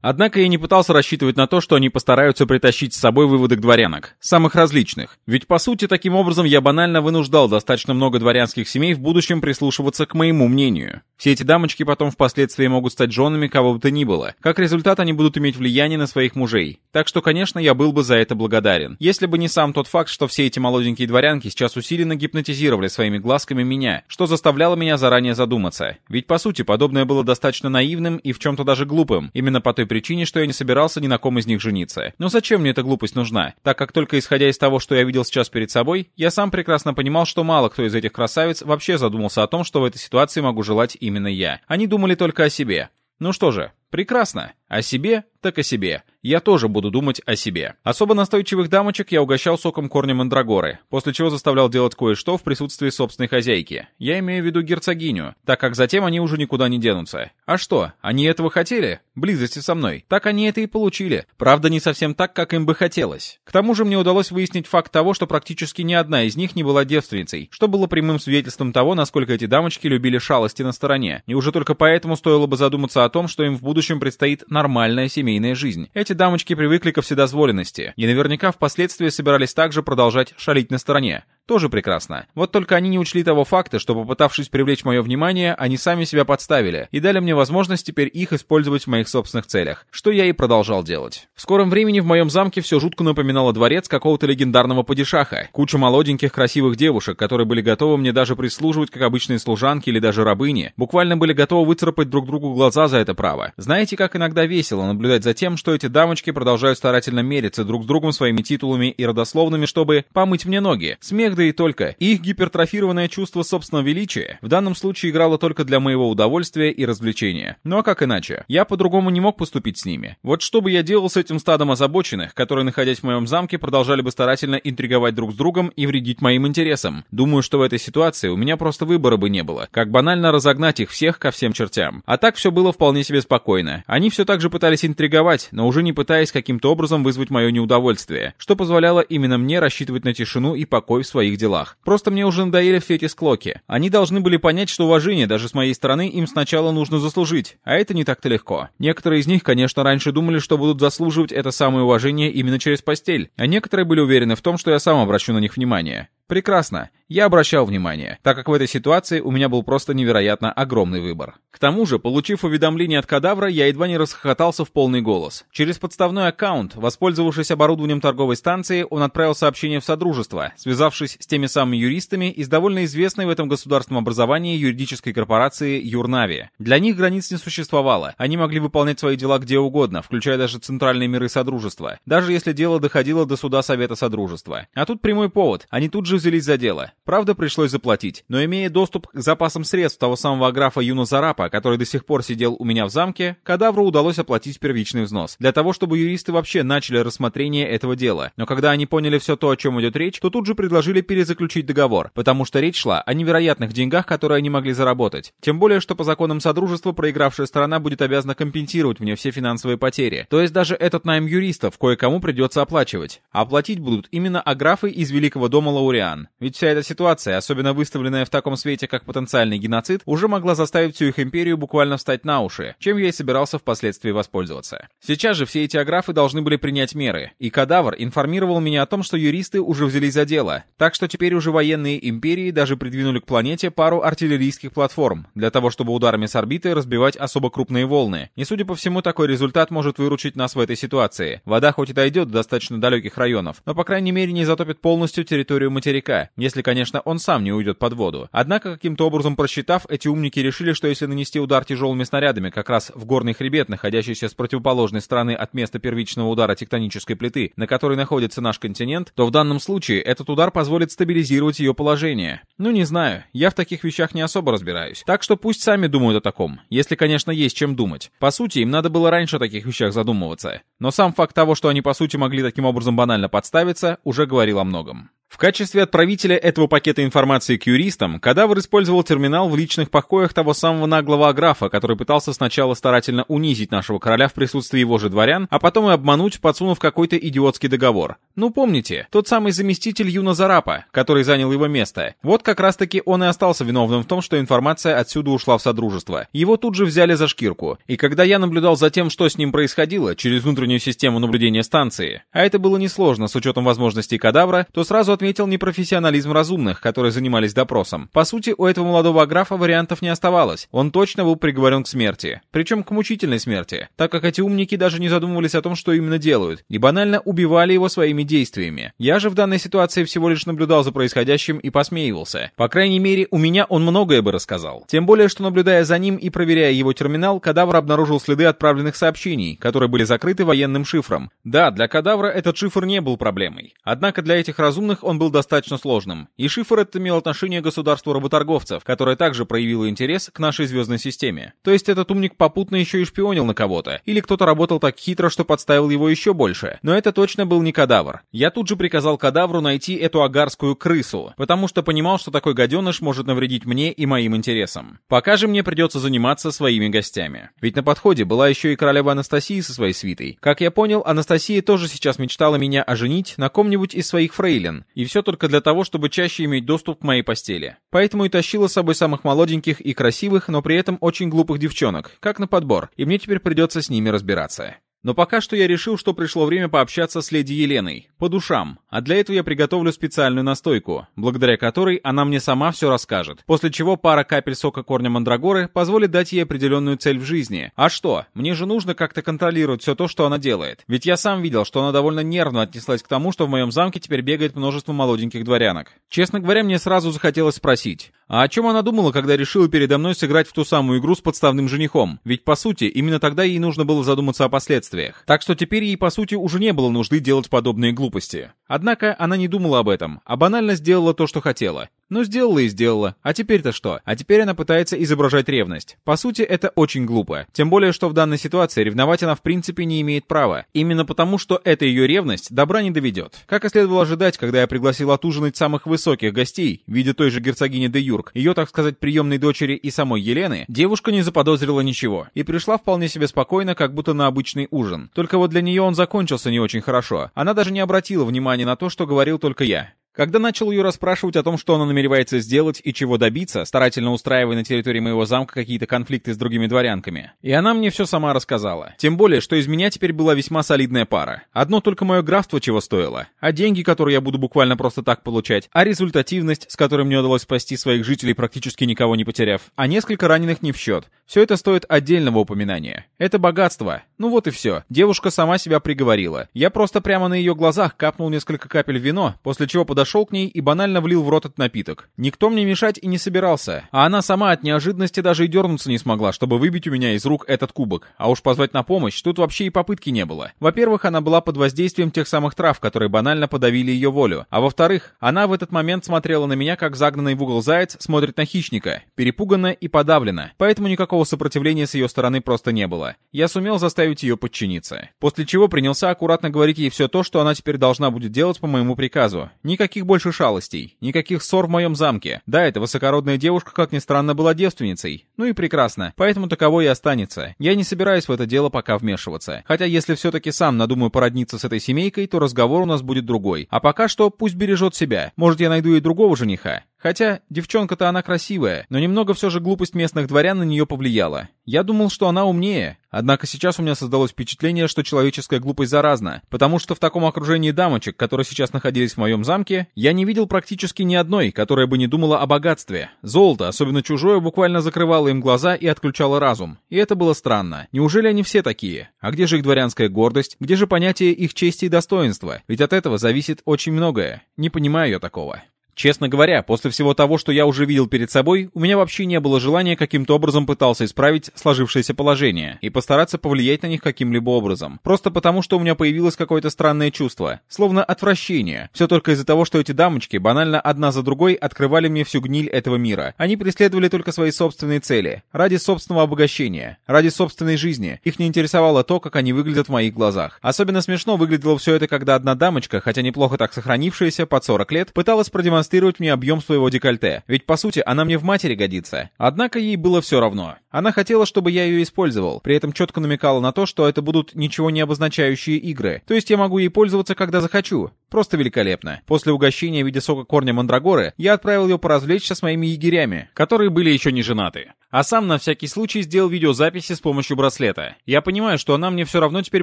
Однако я не пытался рассчитывать на то, что они постараются притащить с собой выводок дворянок, самых различных. Ведь по сути таким образом я банально вынуждал достаточно много дворянских семей в будущем прислушиваться к моему мнению. Все эти дамочки потом впоследствии могут стать женами кого бы то ни было. Как результат они будут иметь влияние на своих мужей. Так что, конечно, я был бы за это благодарен. Если бы не сам тот факт, что все эти молоденькие дворянки сейчас усиленно гипнотизировали своими глазками меня, что заставляло меня заранее задуматься. Ведь по сути подобное было достаточно наивным и в чем-то даже глупым. Именно по той причине, что я не собирался ни на ком из них жениться. Но зачем мне эта глупость нужна? Так как только исходя из того, что я видел сейчас перед собой, я сам прекрасно понимал, что мало кто из этих красавиц вообще задумался о том, что в этой ситуации могу желать именно я. Они думали только о себе. Ну что же, прекрасно. О себе, так о себе я тоже буду думать о себе. Особо настойчивых дамочек я угощал соком корня мандрагоры, после чего заставлял делать кое-что в присутствии собственной хозяйки. Я имею в виду герцогиню, так как затем они уже никуда не денутся. А что, они этого хотели? Близости со мной. Так они это и получили. Правда, не совсем так, как им бы хотелось. К тому же мне удалось выяснить факт того, что практически ни одна из них не была девственницей, что было прямым свидетельством того, насколько эти дамочки любили шалости на стороне. И уже только поэтому стоило бы задуматься о том, что им в будущем предстоит нормальная семейная жизнь. Эти дамочки привыкли ко вседозволенности, и наверняка впоследствии собирались также продолжать шалить на стороне. Тоже прекрасно. Вот только они не учли того факта, что попытавшись привлечь мое внимание, они сами себя подставили и дали мне возможность теперь их использовать в моих собственных целях, что я и продолжал делать. В скором времени в моем замке все жутко напоминало дворец какого-то легендарного падишаха. Куча молоденьких красивых девушек, которые были готовы мне даже прислуживать как обычные служанки или даже рабыни, буквально были готовы выцарапать друг другу глаза за это право. Знаете, как иногда весело наблюдать за тем, что эти дамочки продолжают старательно мериться друг с другом своими титулами и родословными, чтобы помыть мне ноги. Смех да и только. Их гипертрофированное чувство собственного величия в данном случае играло только для моего удовольствия и развлечения. Ну а как иначе? Я по-другому не мог поступить с ними. Вот что бы я делал с этим стадом озабоченных, которые, находясь в моем замке, продолжали бы старательно интриговать друг с другом и вредить моим интересам. Думаю, что в этой ситуации у меня просто выбора бы не было. Как банально разогнать их всех ко всем чертям. А так все было вполне себе спокойно. Они все так же пытались интриговать, но уже не пытаясь каким-то образом вызвать мое неудовольствие, что позволяло именно мне рассчитывать на тишину и покой в своих своих делах. Просто мне уже надоели все эти склоки. Они должны были понять, что уважение даже с моей стороны им сначала нужно заслужить, а это не так-то легко. Некоторые из них, конечно, раньше думали, что будут заслуживать это самое уважение именно через постель, а некоторые были уверены в том, что я сам обращу на них внимание. Прекрасно. Я обращал внимание, так как в этой ситуации у меня был просто невероятно огромный выбор. К тому же, получив уведомление от кадавра, я едва не расхохотался в полный голос. Через подставной аккаунт, воспользовавшись оборудованием торговой станции, он отправил сообщение в Содружество, связавшись с теми самыми юристами из довольно известной в этом государственном образовании юридической корпорации Юрнави. Для них границ не существовало, они могли выполнять свои дела где угодно, включая даже центральные миры Содружества, даже если дело доходило до суда Совета Содружества. А тут прямой повод, они тут же взялись за дело. Правда, пришлось заплатить. Но имея доступ к запасам средств того самого графа Юна Зарапа, который до сих пор сидел у меня в замке, кадавру удалось оплатить первичный взнос. Для того, чтобы юристы вообще начали рассмотрение этого дела. Но когда они поняли все то, о чем идет речь, то тут же предложили перезаключить договор, потому что речь шла о невероятных деньгах, которые они могли заработать. Тем более, что по законам Содружества проигравшая сторона будет обязана компенсировать мне все финансовые потери. То есть даже этот найм юристов кое-кому придется оплачивать. А оплатить будут именно аграфы из Великого дома Лауреат океан. Ведь вся эта ситуация, особенно выставленная в таком свете, как потенциальный геноцид, уже могла заставить всю их империю буквально встать на уши, чем я и собирался впоследствии воспользоваться. Сейчас же все эти аграфы должны были принять меры, и кадавр информировал меня о том, что юристы уже взялись за дело, так что теперь уже военные империи даже придвинули к планете пару артиллерийских платформ, для того, чтобы ударами с орбиты разбивать особо крупные волны. И судя по всему, такой результат может выручить нас в этой ситуации. Вода хоть и дойдет до достаточно далеких районов, но по крайней мере не затопит полностью территорию материка, если, конечно, он сам не уйдет под воду. Однако, каким-то образом просчитав, эти умники решили, что если нанести удар тяжелыми снарядами как раз в горный хребет, находящийся с противоположной стороны от места первичного удара тектонической плиты, на которой находится наш континент, то в данном случае этот удар позволит стабилизировать ее положение. Ну не знаю, я в таких вещах не особо разбираюсь. Так что пусть сами думают о таком, если, конечно, есть чем думать. По сути, им надо было раньше о таких вещах задумываться. Но сам факт того, что они по сути могли таким образом банально подставиться, уже говорил о многом. В качестве отправителя этого пакета информации к юристам, Кадавр использовал терминал в личных покоях того самого наглого аграфа, который пытался сначала старательно унизить нашего короля в присутствии его же дворян, а потом и обмануть, подсунув какой-то идиотский договор. Ну помните, тот самый заместитель Юна Зарапа, который занял его место. Вот как раз-таки он и остался виновным в том, что информация отсюда ушла в Содружество. Его тут же взяли за шкирку. И когда я наблюдал за тем, что с ним происходило через внутреннюю систему наблюдения станции, а это было несложно с учетом возможностей Кадавра, то сразу отметил непрофессионализм разумных, которые занимались допросом. По сути, у этого молодого графа вариантов не оставалось. Он точно был приговорен к смерти. Причем к мучительной смерти, так как эти умники даже не задумывались о том, что именно делают, и банально убивали его своими действиями. Я же в данной ситуации всего лишь наблюдал за происходящим и посмеивался. По крайней мере, у меня он многое бы рассказал. Тем более, что наблюдая за ним и проверяя его терминал, кадавр обнаружил следы отправленных сообщений, которые были закрыты военным шифром. Да, для кадавра этот шифр не был проблемой. Однако для этих разумных он был достаточно сложным, и шифр этот имел отношение к государству работорговцев, которое также проявило интерес к нашей звездной системе. То есть этот умник попутно еще и шпионил на кого-то, или кто-то работал так хитро, что подставил его еще больше. Но это точно был не кадавр. Я тут же приказал кадавру найти эту агарскую крысу, потому что понимал, что такой гаденыш может навредить мне и моим интересам. Пока же мне придется заниматься своими гостями. Ведь на подходе была еще и королева Анастасия со своей свитой. Как я понял, Анастасия тоже сейчас мечтала меня оженить на ком-нибудь из своих фрейлин, и все только для того, чтобы чаще иметь доступ к моей постели. Поэтому и тащила с собой самых молоденьких и красивых, но при этом очень глупых девчонок, как на подбор, и мне теперь придется с ними разбираться. Но пока что я решил, что пришло время пообщаться с леди Еленой, по душам, а для этого я приготовлю специальную настойку, благодаря которой она мне сама все расскажет, после чего пара капель сока корня мандрагоры позволит дать ей определенную цель в жизни. А что, мне же нужно как-то контролировать все то, что она делает, ведь я сам видел, что она довольно нервно отнеслась к тому, что в моем замке теперь бегает множество молоденьких дворянок. Честно говоря, мне сразу захотелось спросить, а о чем она думала, когда решила передо мной сыграть в ту самую игру с подставным женихом? Ведь, по сути, именно тогда ей нужно было задуматься о последствиях. Так что теперь ей, по сути, уже не было нужды делать подобные глупости. Однако она не думала об этом, а банально сделала то, что хотела. Ну, сделала и сделала. А теперь-то что? А теперь она пытается изображать ревность. По сути, это очень глупо. Тем более, что в данной ситуации ревновать она в принципе не имеет права. Именно потому, что эта ее ревность добра не доведет. Как и следовало ожидать, когда я пригласил отужинать самых высоких гостей, в виде той же герцогини де Юрк, ее, так сказать, приемной дочери и самой Елены, девушка не заподозрила ничего. И пришла вполне себе спокойно, как будто на обычный ужин. Только вот для нее он закончился не очень хорошо. Она даже не обратила внимания на то, что говорил только я. Когда начал ее расспрашивать о том, что она намеревается сделать и чего добиться, старательно устраивая на территории моего замка какие-то конфликты с другими дворянками, и она мне все сама рассказала. Тем более, что из меня теперь была весьма солидная пара. Одно только мое графство чего стоило, а деньги, которые я буду буквально просто так получать, а результативность, с которой мне удалось спасти своих жителей, практически никого не потеряв, а несколько раненых не в счет. Все это стоит отдельного упоминания. Это богатство. Ну вот и все. Девушка сама себя приговорила. Я просто прямо на ее глазах капнул несколько капель вино, после чего подошел подошел к ней и банально влил в рот этот напиток. Никто мне мешать и не собирался, а она сама от неожиданности даже и дернуться не смогла, чтобы выбить у меня из рук этот кубок. А уж позвать на помощь тут вообще и попытки не было. Во-первых, она была под воздействием тех самых трав, которые банально подавили ее волю. А во-вторых, она в этот момент смотрела на меня, как загнанный в угол заяц смотрит на хищника, перепуганная и подавлена. Поэтому никакого сопротивления с ее стороны просто не было. Я сумел заставить ее подчиниться. После чего принялся аккуратно говорить ей все то, что она теперь должна будет делать по моему приказу. Никаких Никаких больше шалостей, никаких ссор в моем замке. Да, эта высокородная девушка, как ни странно, была девственницей. Ну и прекрасно, поэтому таковой и останется. Я не собираюсь в это дело пока вмешиваться. Хотя если все-таки сам надумаю породниться с этой семейкой, то разговор у нас будет другой. А пока что пусть бережет себя. Может, я найду и другого жениха. Хотя, девчонка-то она красивая, но немного все же глупость местных дворян на нее повлияла. Я думал, что она умнее. Однако сейчас у меня создалось впечатление, что человеческая глупость заразна, потому что в таком окружении дамочек, которые сейчас находились в моем замке, я не видел практически ни одной, которая бы не думала о богатстве. Золото, особенно чужое, буквально закрывало им глаза и отключало разум. И это было странно. Неужели они все такие? А где же их дворянская гордость? Где же понятие их чести и достоинства? Ведь от этого зависит очень многое. Не понимаю я такого. Честно говоря, после всего того, что я уже видел перед собой, у меня вообще не было желания каким-то образом пытаться исправить сложившееся положение и постараться повлиять на них каким-либо образом. Просто потому, что у меня появилось какое-то странное чувство, словно отвращение. Все только из-за того, что эти дамочки банально одна за другой открывали мне всю гниль этого мира. Они преследовали только свои собственные цели, ради собственного обогащения, ради собственной жизни. Их не интересовало то, как они выглядят в моих глазах. Особенно смешно выглядело все это, когда одна дамочка, хотя неплохо так сохранившаяся, под 40 лет, пыталась продемонстрировать продемонстрировать мне объем своего декольте, ведь по сути она мне в матери годится. Однако ей было все равно. Она хотела, чтобы я ее использовал, при этом четко намекала на то, что это будут ничего не обозначающие игры. То есть я могу ей пользоваться, когда захочу. Просто великолепно. После угощения в виде сока корня мандрагоры я отправил ее поразвлечься с моими егерями, которые были еще не женаты. А сам на всякий случай сделал видеозаписи с помощью браслета. Я понимаю, что она мне все равно теперь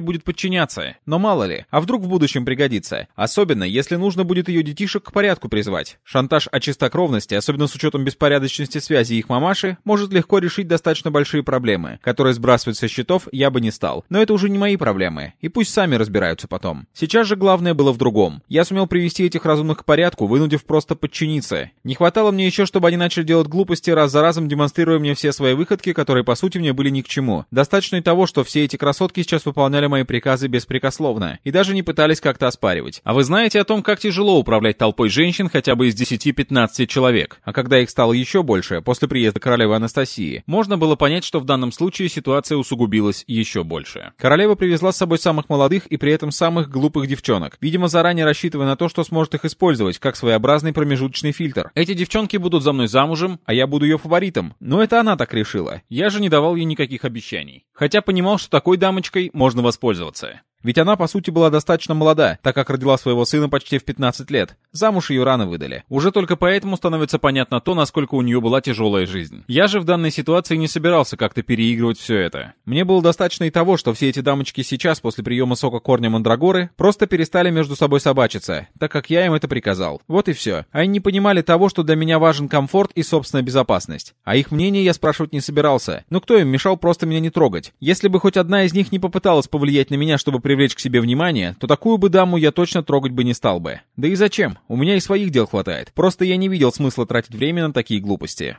будет подчиняться. Но мало ли, а вдруг в будущем пригодится. Особенно, если нужно будет ее детишек к порядку призвать. Шантаж о чистокровности, особенно с учетом беспорядочности связи их мамаши, может легко решить достаточно большие проблемы, которые сбрасывать со счетов я бы не стал. Но это уже не мои проблемы, и пусть сами разбираются потом. Сейчас же главное было в другом. Я сумел привести этих разумных к порядку, вынудив просто подчиниться. Не хватало мне еще, чтобы они начали делать глупости, раз за разом демонстрируя мне все свои выходки, которые по сути мне были ни к чему. Достаточно и того, что все эти красотки сейчас выполняли мои приказы беспрекословно и даже не пытались как-то оспаривать. А вы знаете о том, как тяжело управлять толпой женщин хотя бы из 10-15 человек? А когда их стало еще больше, после приезда королевы Анастасии, можно было понять, что в данном случае ситуация усугубилась еще больше. Королева привезла с собой самых молодых и при этом самых глупых девчонок, видимо, заранее рассчитывая на то, что сможет их использовать как своеобразный промежуточный фильтр. Эти девчонки будут за мной замужем, а я буду ее фаворитом. Но это она так решила. Я же не давал ей никаких обещаний. Хотя понимал, что такой дамочкой можно воспользоваться. Ведь она, по сути, была достаточно молода, так как родила своего сына почти в 15 лет. Замуж ее рано выдали. Уже только поэтому становится понятно то, насколько у нее была тяжелая жизнь. Я же в данной ситуации не собирался как-то переигрывать все это. Мне было достаточно и того, что все эти дамочки сейчас, после приема сока корня мандрагоры, просто перестали между собой собачиться, так как я им это приказал. Вот и все. Они не понимали того, что для меня важен комфорт и собственная безопасность. А их мнение я спрашивать не собирался. Но кто им мешал просто меня не трогать? Если бы хоть одна из них не попыталась повлиять на меня, чтобы привлечь привлечь к себе внимание, то такую бы даму я точно трогать бы не стал бы. Да и зачем? У меня и своих дел хватает. Просто я не видел смысла тратить время на такие глупости.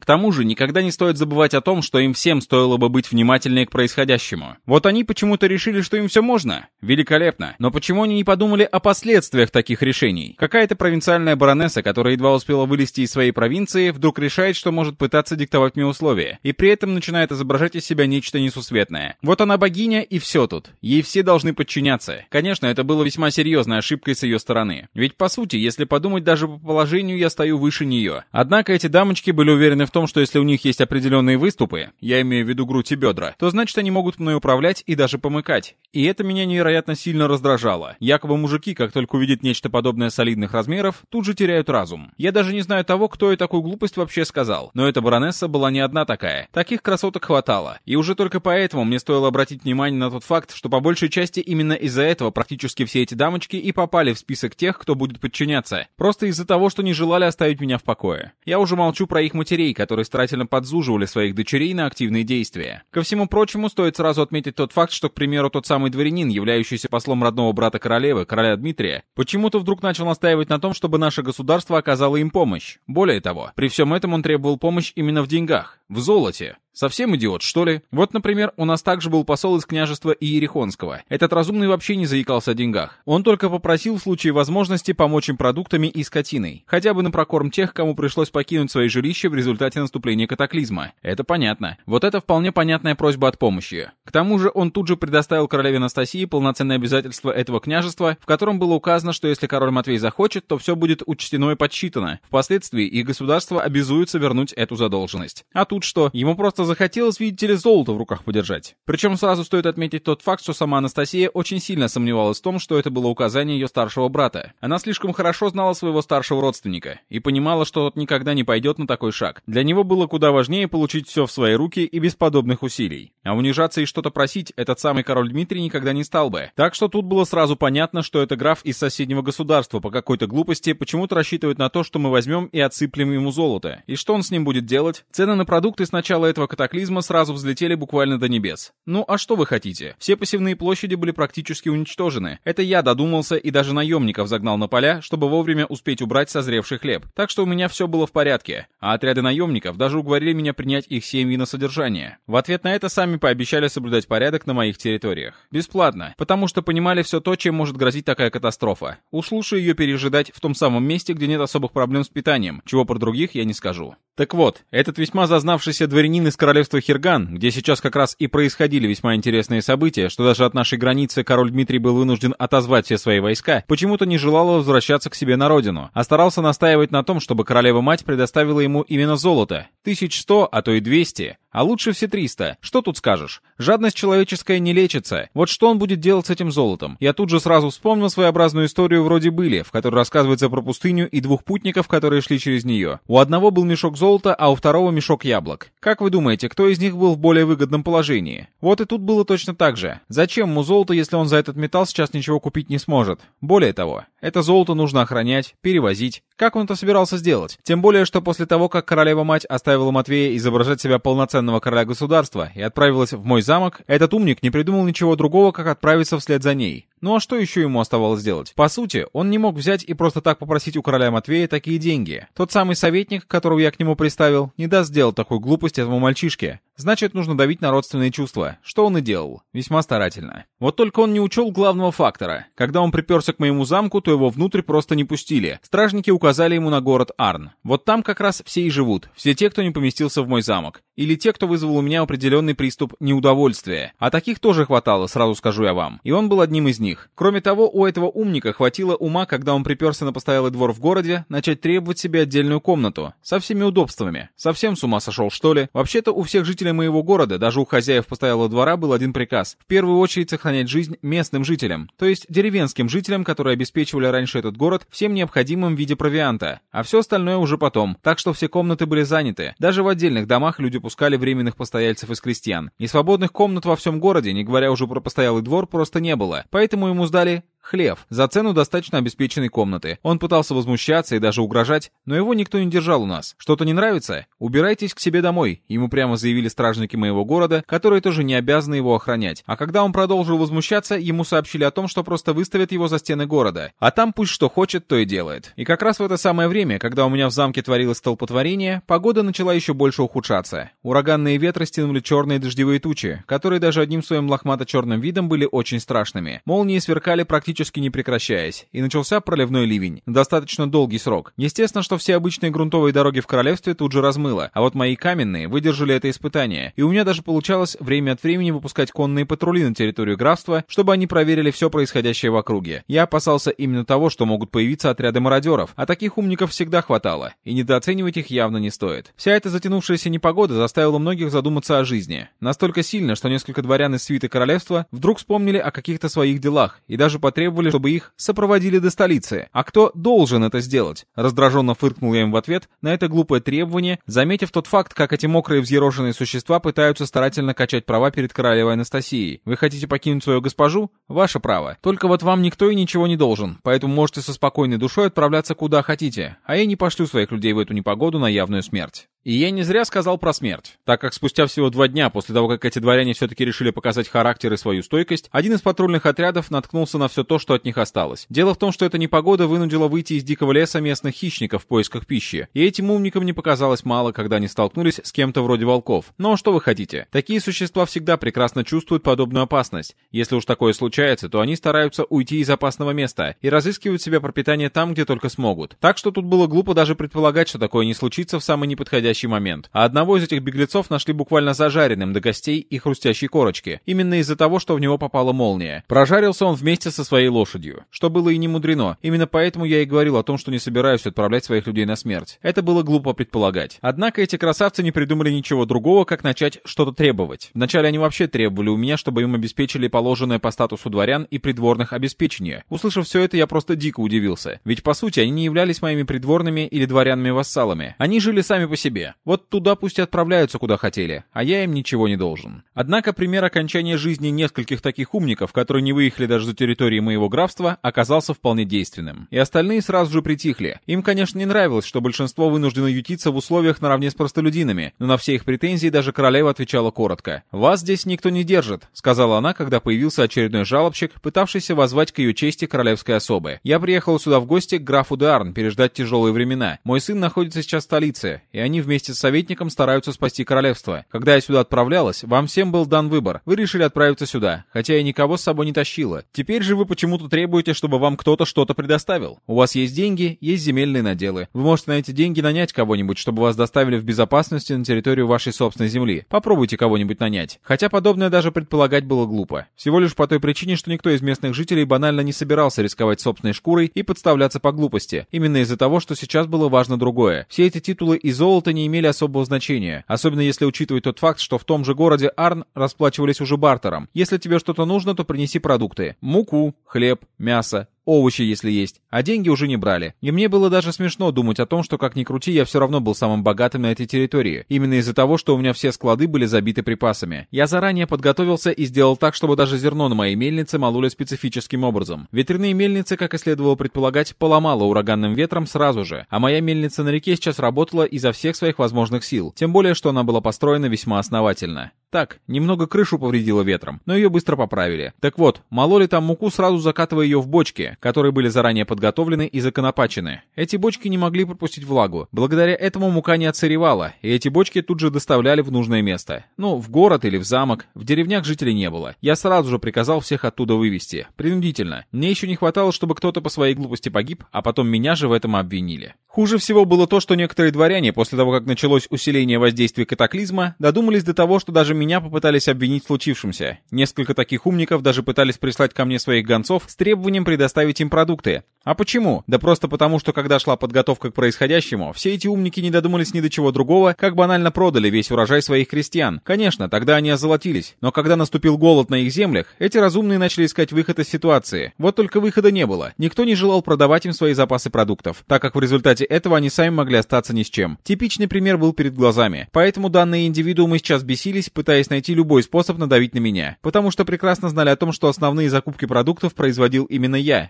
К тому же, никогда не стоит забывать о том, что им всем стоило бы быть внимательнее к происходящему. Вот они почему-то решили, что им все можно. Великолепно. Но почему они не подумали о последствиях таких решений? Какая-то провинциальная баронесса, которая едва успела вылезти из своей провинции, вдруг решает, что может пытаться диктовать мне условия. И при этом начинает изображать из себя нечто несусветное. Вот она богиня, и все тут. Ей все должны подчиняться. Конечно, это было весьма серьезной ошибкой с ее стороны. Ведь по сути, если подумать даже по положению, я стою выше нее. Однако эти дамочки были уверены в том, что если у них есть определенные выступы, я имею в виду грудь и бедра, то значит они могут мной управлять и даже помыкать. И это меня невероятно сильно раздражало. Якобы мужики, как только увидят нечто подобное солидных размеров, тут же теряют разум. Я даже не знаю того, кто и такую глупость вообще сказал. Но эта баронесса была не одна такая. Таких красоток хватало. И уже только поэтому мне стоило обратить внимание на тот факт, что по большей части именно из-за этого практически все эти дамочки и попали в список тех, кто будет подчиняться. Просто из-за того, что не желали оставить меня в покое. Я уже молчу про их матерей, которые старательно подзуживали своих дочерей на активные действия. Ко всему прочему, стоит сразу отметить тот факт, что, к примеру, тот самый дворянин, являющийся послом родного брата королевы, короля Дмитрия, почему-то вдруг начал настаивать на том, чтобы наше государство оказало им помощь. Более того, при всем этом он требовал помощь именно в деньгах, в золоте. Совсем идиот, что ли? Вот, например, у нас также был посол из княжества Иерихонского. Этот разумный вообще не заикался о деньгах. Он только попросил в случае возможности помочь им продуктами и скотиной. Хотя бы на прокорм тех, кому пришлось покинуть свои жилища в результате наступления катаклизма. Это понятно. Вот это вполне понятная просьба от помощи. К тому же он тут же предоставил королеве Анастасии полноценное обязательство этого княжества, в котором было указано, что если король Матвей захочет, то все будет учтено и подсчитано. Впоследствии их государство обязуется вернуть эту задолженность. А тут что? Ему просто захотелось, видите ли, золото в руках подержать. Причем сразу стоит отметить тот факт, что сама Анастасия очень сильно сомневалась в том, что это было указание ее старшего брата. Она слишком хорошо знала своего старшего родственника и понимала, что тот никогда не пойдет на такой шаг. Для него было куда важнее получить все в свои руки и без подобных усилий. А унижаться и что-то просить этот самый король Дмитрий никогда не стал бы. Так что тут было сразу понятно, что это граф из соседнего государства по какой-то глупости почему-то рассчитывает на то, что мы возьмем и отсыплем ему золото. И что он с ним будет делать? Цены на продукты с начала этого катаклизма сразу взлетели буквально до небес. Ну а что вы хотите? Все посевные площади были практически уничтожены. Это я додумался и даже наемников загнал на поля, чтобы вовремя успеть убрать созревший хлеб. Так что у меня все было в порядке. А отряды наемников даже уговорили меня принять их семьи на содержание. В ответ на это сами пообещали соблюдать порядок на моих территориях. Бесплатно, потому что понимали все то, чем может грозить такая катастрофа. Уж лучше ее пережидать в том самом месте, где нет особых проблем с питанием, чего про других я не скажу. Так вот, этот весьма зазнавшийся дворянин из королевства Хирган, где сейчас как раз и происходили весьма интересные события, что даже от нашей границы король Дмитрий был вынужден отозвать все свои войска, почему-то не желал возвращаться к себе на родину, а старался настаивать на том, чтобы королева-мать предоставила ему именно золото, 1100, а то и 200, а лучше все 300. Что тут скажешь? Жадность человеческая не лечится. Вот что он будет делать с этим золотом? Я тут же сразу вспомнил своеобразную историю вроде были, в которой рассказывается про пустыню и двух путников, которые шли через нее. У одного был мешок золота, а у второго мешок яблок. Как вы думаете, кто из них был в более выгодном положении? Вот и тут было точно так же. Зачем ему золото, если он за этот металл сейчас ничего купить не сможет? Более того, это золото нужно охранять, перевозить. Как он это собирался сделать? Тем более, что после того, как королева-мать оставила Матвея изображать себя полноценного короля государства и отправилась в мой замок, этот умник не придумал ничего другого, как отправиться вслед за ней. Ну а что еще ему оставалось делать? По сути, он не мог взять и просто так попросить у короля Матвея такие деньги. Тот самый советник, которого я к нему приставил, не даст сделать такую глупость этому мальчишке. Значит, нужно давить на родственные чувства, что он и делал, весьма старательно. Вот только он не учел главного фактора. Когда он приперся к моему замку, то его внутрь просто не пустили. Стражники указали ему на город Арн. Вот там как раз все и живут, все те, кто не поместился в мой замок. Или те, кто вызвал у меня определенный приступ неудовольствия. А таких тоже хватало, сразу скажу я вам. И он был одним из них. Кроме того, у этого умника хватило ума, когда он приперся на постоялый двор в городе, начать требовать себе отдельную комнату. Со всеми удобствами. Совсем с ума сошел, что ли? Вообще-то у всех жителей моего города, даже у хозяев постоялого двора, был один приказ. В первую очередь сохранять жизнь местным жителям. То есть деревенским жителям, которые обеспечивали раньше этот город всем необходимым в виде провианта. А все остальное уже потом. Так что все комнаты были заняты. Даже в отдельных домах люди пускали временных постояльцев из крестьян. И свободных комнат во всем городе, не говоря уже про постоялый двор, просто не было. Поэтому ему сдали Хлев. За цену достаточно обеспеченной комнаты. Он пытался возмущаться и даже угрожать, но его никто не держал у нас. Что-то не нравится? Убирайтесь к себе домой. Ему прямо заявили стражники моего города, которые тоже не обязаны его охранять. А когда он продолжил возмущаться, ему сообщили о том, что просто выставят его за стены города. А там пусть что хочет, то и делает. И как раз в это самое время, когда у меня в замке творилось столпотворение, погода начала еще больше ухудшаться. Ураганные ветры стянули черные дождевые тучи, которые даже одним своим лохмато-черным видом были очень страшными. Молнии сверкали практически практически не прекращаясь, и начался проливной ливень. Достаточно долгий срок. Естественно, что все обычные грунтовые дороги в королевстве тут же размыло, а вот мои каменные выдержали это испытание, и у меня даже получалось время от времени выпускать конные патрули на территорию графства, чтобы они проверили все происходящее в округе. Я опасался именно того, что могут появиться отряды мародеров, а таких умников всегда хватало, и недооценивать их явно не стоит. Вся эта затянувшаяся непогода заставила многих задуматься о жизни. Настолько сильно, что несколько дворян из свиты королевства вдруг вспомнили о каких-то своих делах и даже потребовали потребовали, чтобы их сопроводили до столицы. А кто должен это сделать? Раздраженно фыркнул я им в ответ на это глупое требование, заметив тот факт, как эти мокрые взъерошенные существа пытаются старательно качать права перед королевой Анастасией. Вы хотите покинуть свою госпожу? Ваше право. Только вот вам никто и ничего не должен, поэтому можете со спокойной душой отправляться куда хотите, а я не пошлю своих людей в эту непогоду на явную смерть. И я не зря сказал про смерть, так как спустя всего два дня после того, как эти дворяне все-таки решили показать характер и свою стойкость, один из патрульных отрядов наткнулся на все то, что от них осталось. Дело в том, что эта непогода вынудила выйти из дикого леса местных хищников в поисках пищи, и этим умникам не показалось мало, когда они столкнулись с кем-то вроде волков. Но что вы хотите? Такие существа всегда прекрасно чувствуют подобную опасность. Если уж такое случается, то они стараются уйти из опасного места и разыскивают себе пропитание там, где только смогут. Так что тут было глупо даже предполагать, что такое не случится в самый неподходящий подходящий момент. А одного из этих беглецов нашли буквально зажаренным до гостей и хрустящей корочки. Именно из-за того, что в него попала молния. Прожарился он вместе со своей лошадью. Что было и не мудрено. Именно поэтому я и говорил о том, что не собираюсь отправлять своих людей на смерть. Это было глупо предполагать. Однако эти красавцы не придумали ничего другого, как начать что-то требовать. Вначале они вообще требовали у меня, чтобы им обеспечили положенное по статусу дворян и придворных обеспечение. Услышав все это, я просто дико удивился. Ведь по сути они не являлись моими придворными или дворянами-вассалами. Они жили сами по себе. Вот туда пусть и отправляются куда хотели, а я им ничего не должен. Однако пример окончания жизни нескольких таких умников, которые не выехали даже за территории моего графства, оказался вполне действенным. И остальные сразу же притихли. Им, конечно, не нравилось, что большинство вынуждено ютиться в условиях наравне с простолюдинами, но на все их претензии даже королева отвечала коротко. «Вас здесь никто не держит», — сказала она, когда появился очередной жалобщик, пытавшийся возвать к ее чести королевской особы. «Я приехал сюда в гости к графу Деарн переждать тяжелые времена. Мой сын находится сейчас в столице, и они вместе с советником стараются спасти королевство. Когда я сюда отправлялась, вам всем был дан выбор. Вы решили отправиться сюда, хотя я никого с собой не тащила. Теперь же вы почему-то требуете, чтобы вам кто-то что-то предоставил. У вас есть деньги, есть земельные наделы. Вы можете на эти деньги нанять кого-нибудь, чтобы вас доставили в безопасности на территорию вашей собственной земли. Попробуйте кого-нибудь нанять. Хотя подобное даже предполагать было глупо. Всего лишь по той причине, что никто из местных жителей банально не собирался рисковать собственной шкурой и подставляться по глупости. Именно из-за того, что сейчас было важно другое. Все эти титулы и золото не имели особого значения, особенно если учитывать тот факт, что в том же городе Арн расплачивались уже бартером. Если тебе что-то нужно, то принеси продукты. Муку, хлеб, мясо, овощи, если есть, а деньги уже не брали. И мне было даже смешно думать о том, что как ни крути, я все равно был самым богатым на этой территории. Именно из-за того, что у меня все склады были забиты припасами. Я заранее подготовился и сделал так, чтобы даже зерно на моей мельнице мололи специфическим образом. Ветряные мельницы, как и следовало предполагать, поломало ураганным ветром сразу же, а моя мельница на реке сейчас работала изо всех своих возможных сил, тем более, что она была построена весьма основательно. Так, немного крышу повредило ветром, но ее быстро поправили. Так вот, мололи там муку, сразу закатывая ее в бочки, которые были заранее подготовлены и законопачены. Эти бочки не могли пропустить влагу. Благодаря этому мука не отсыревала, и эти бочки тут же доставляли в нужное место. Ну, в город или в замок. В деревнях жителей не было. Я сразу же приказал всех оттуда вывести. Принудительно. Мне еще не хватало, чтобы кто-то по своей глупости погиб, а потом меня же в этом обвинили. Хуже всего было то, что некоторые дворяне, после того, как началось усиление воздействия катаклизма, додумались до того, что даже меня попытались обвинить в случившемся. Несколько таких умников даже пытались прислать ко мне своих гонцов с требованием предоставить им продукты. А почему? Да просто потому, что когда шла подготовка к происходящему, все эти умники не додумались ни до чего другого, как банально продали весь урожай своих крестьян. Конечно, тогда они озолотились. Но когда наступил голод на их землях, эти разумные начали искать выход из ситуации. Вот только выхода не было. Никто не желал продавать им свои запасы продуктов, так как в результате этого они сами могли остаться ни с чем. Типичный пример был перед глазами. Поэтому данные индивидуумы сейчас бесились, пытаясь найти любой способ надавить на меня. Потому что прекрасно знали о том, что основные закупки продуктов производил именно я.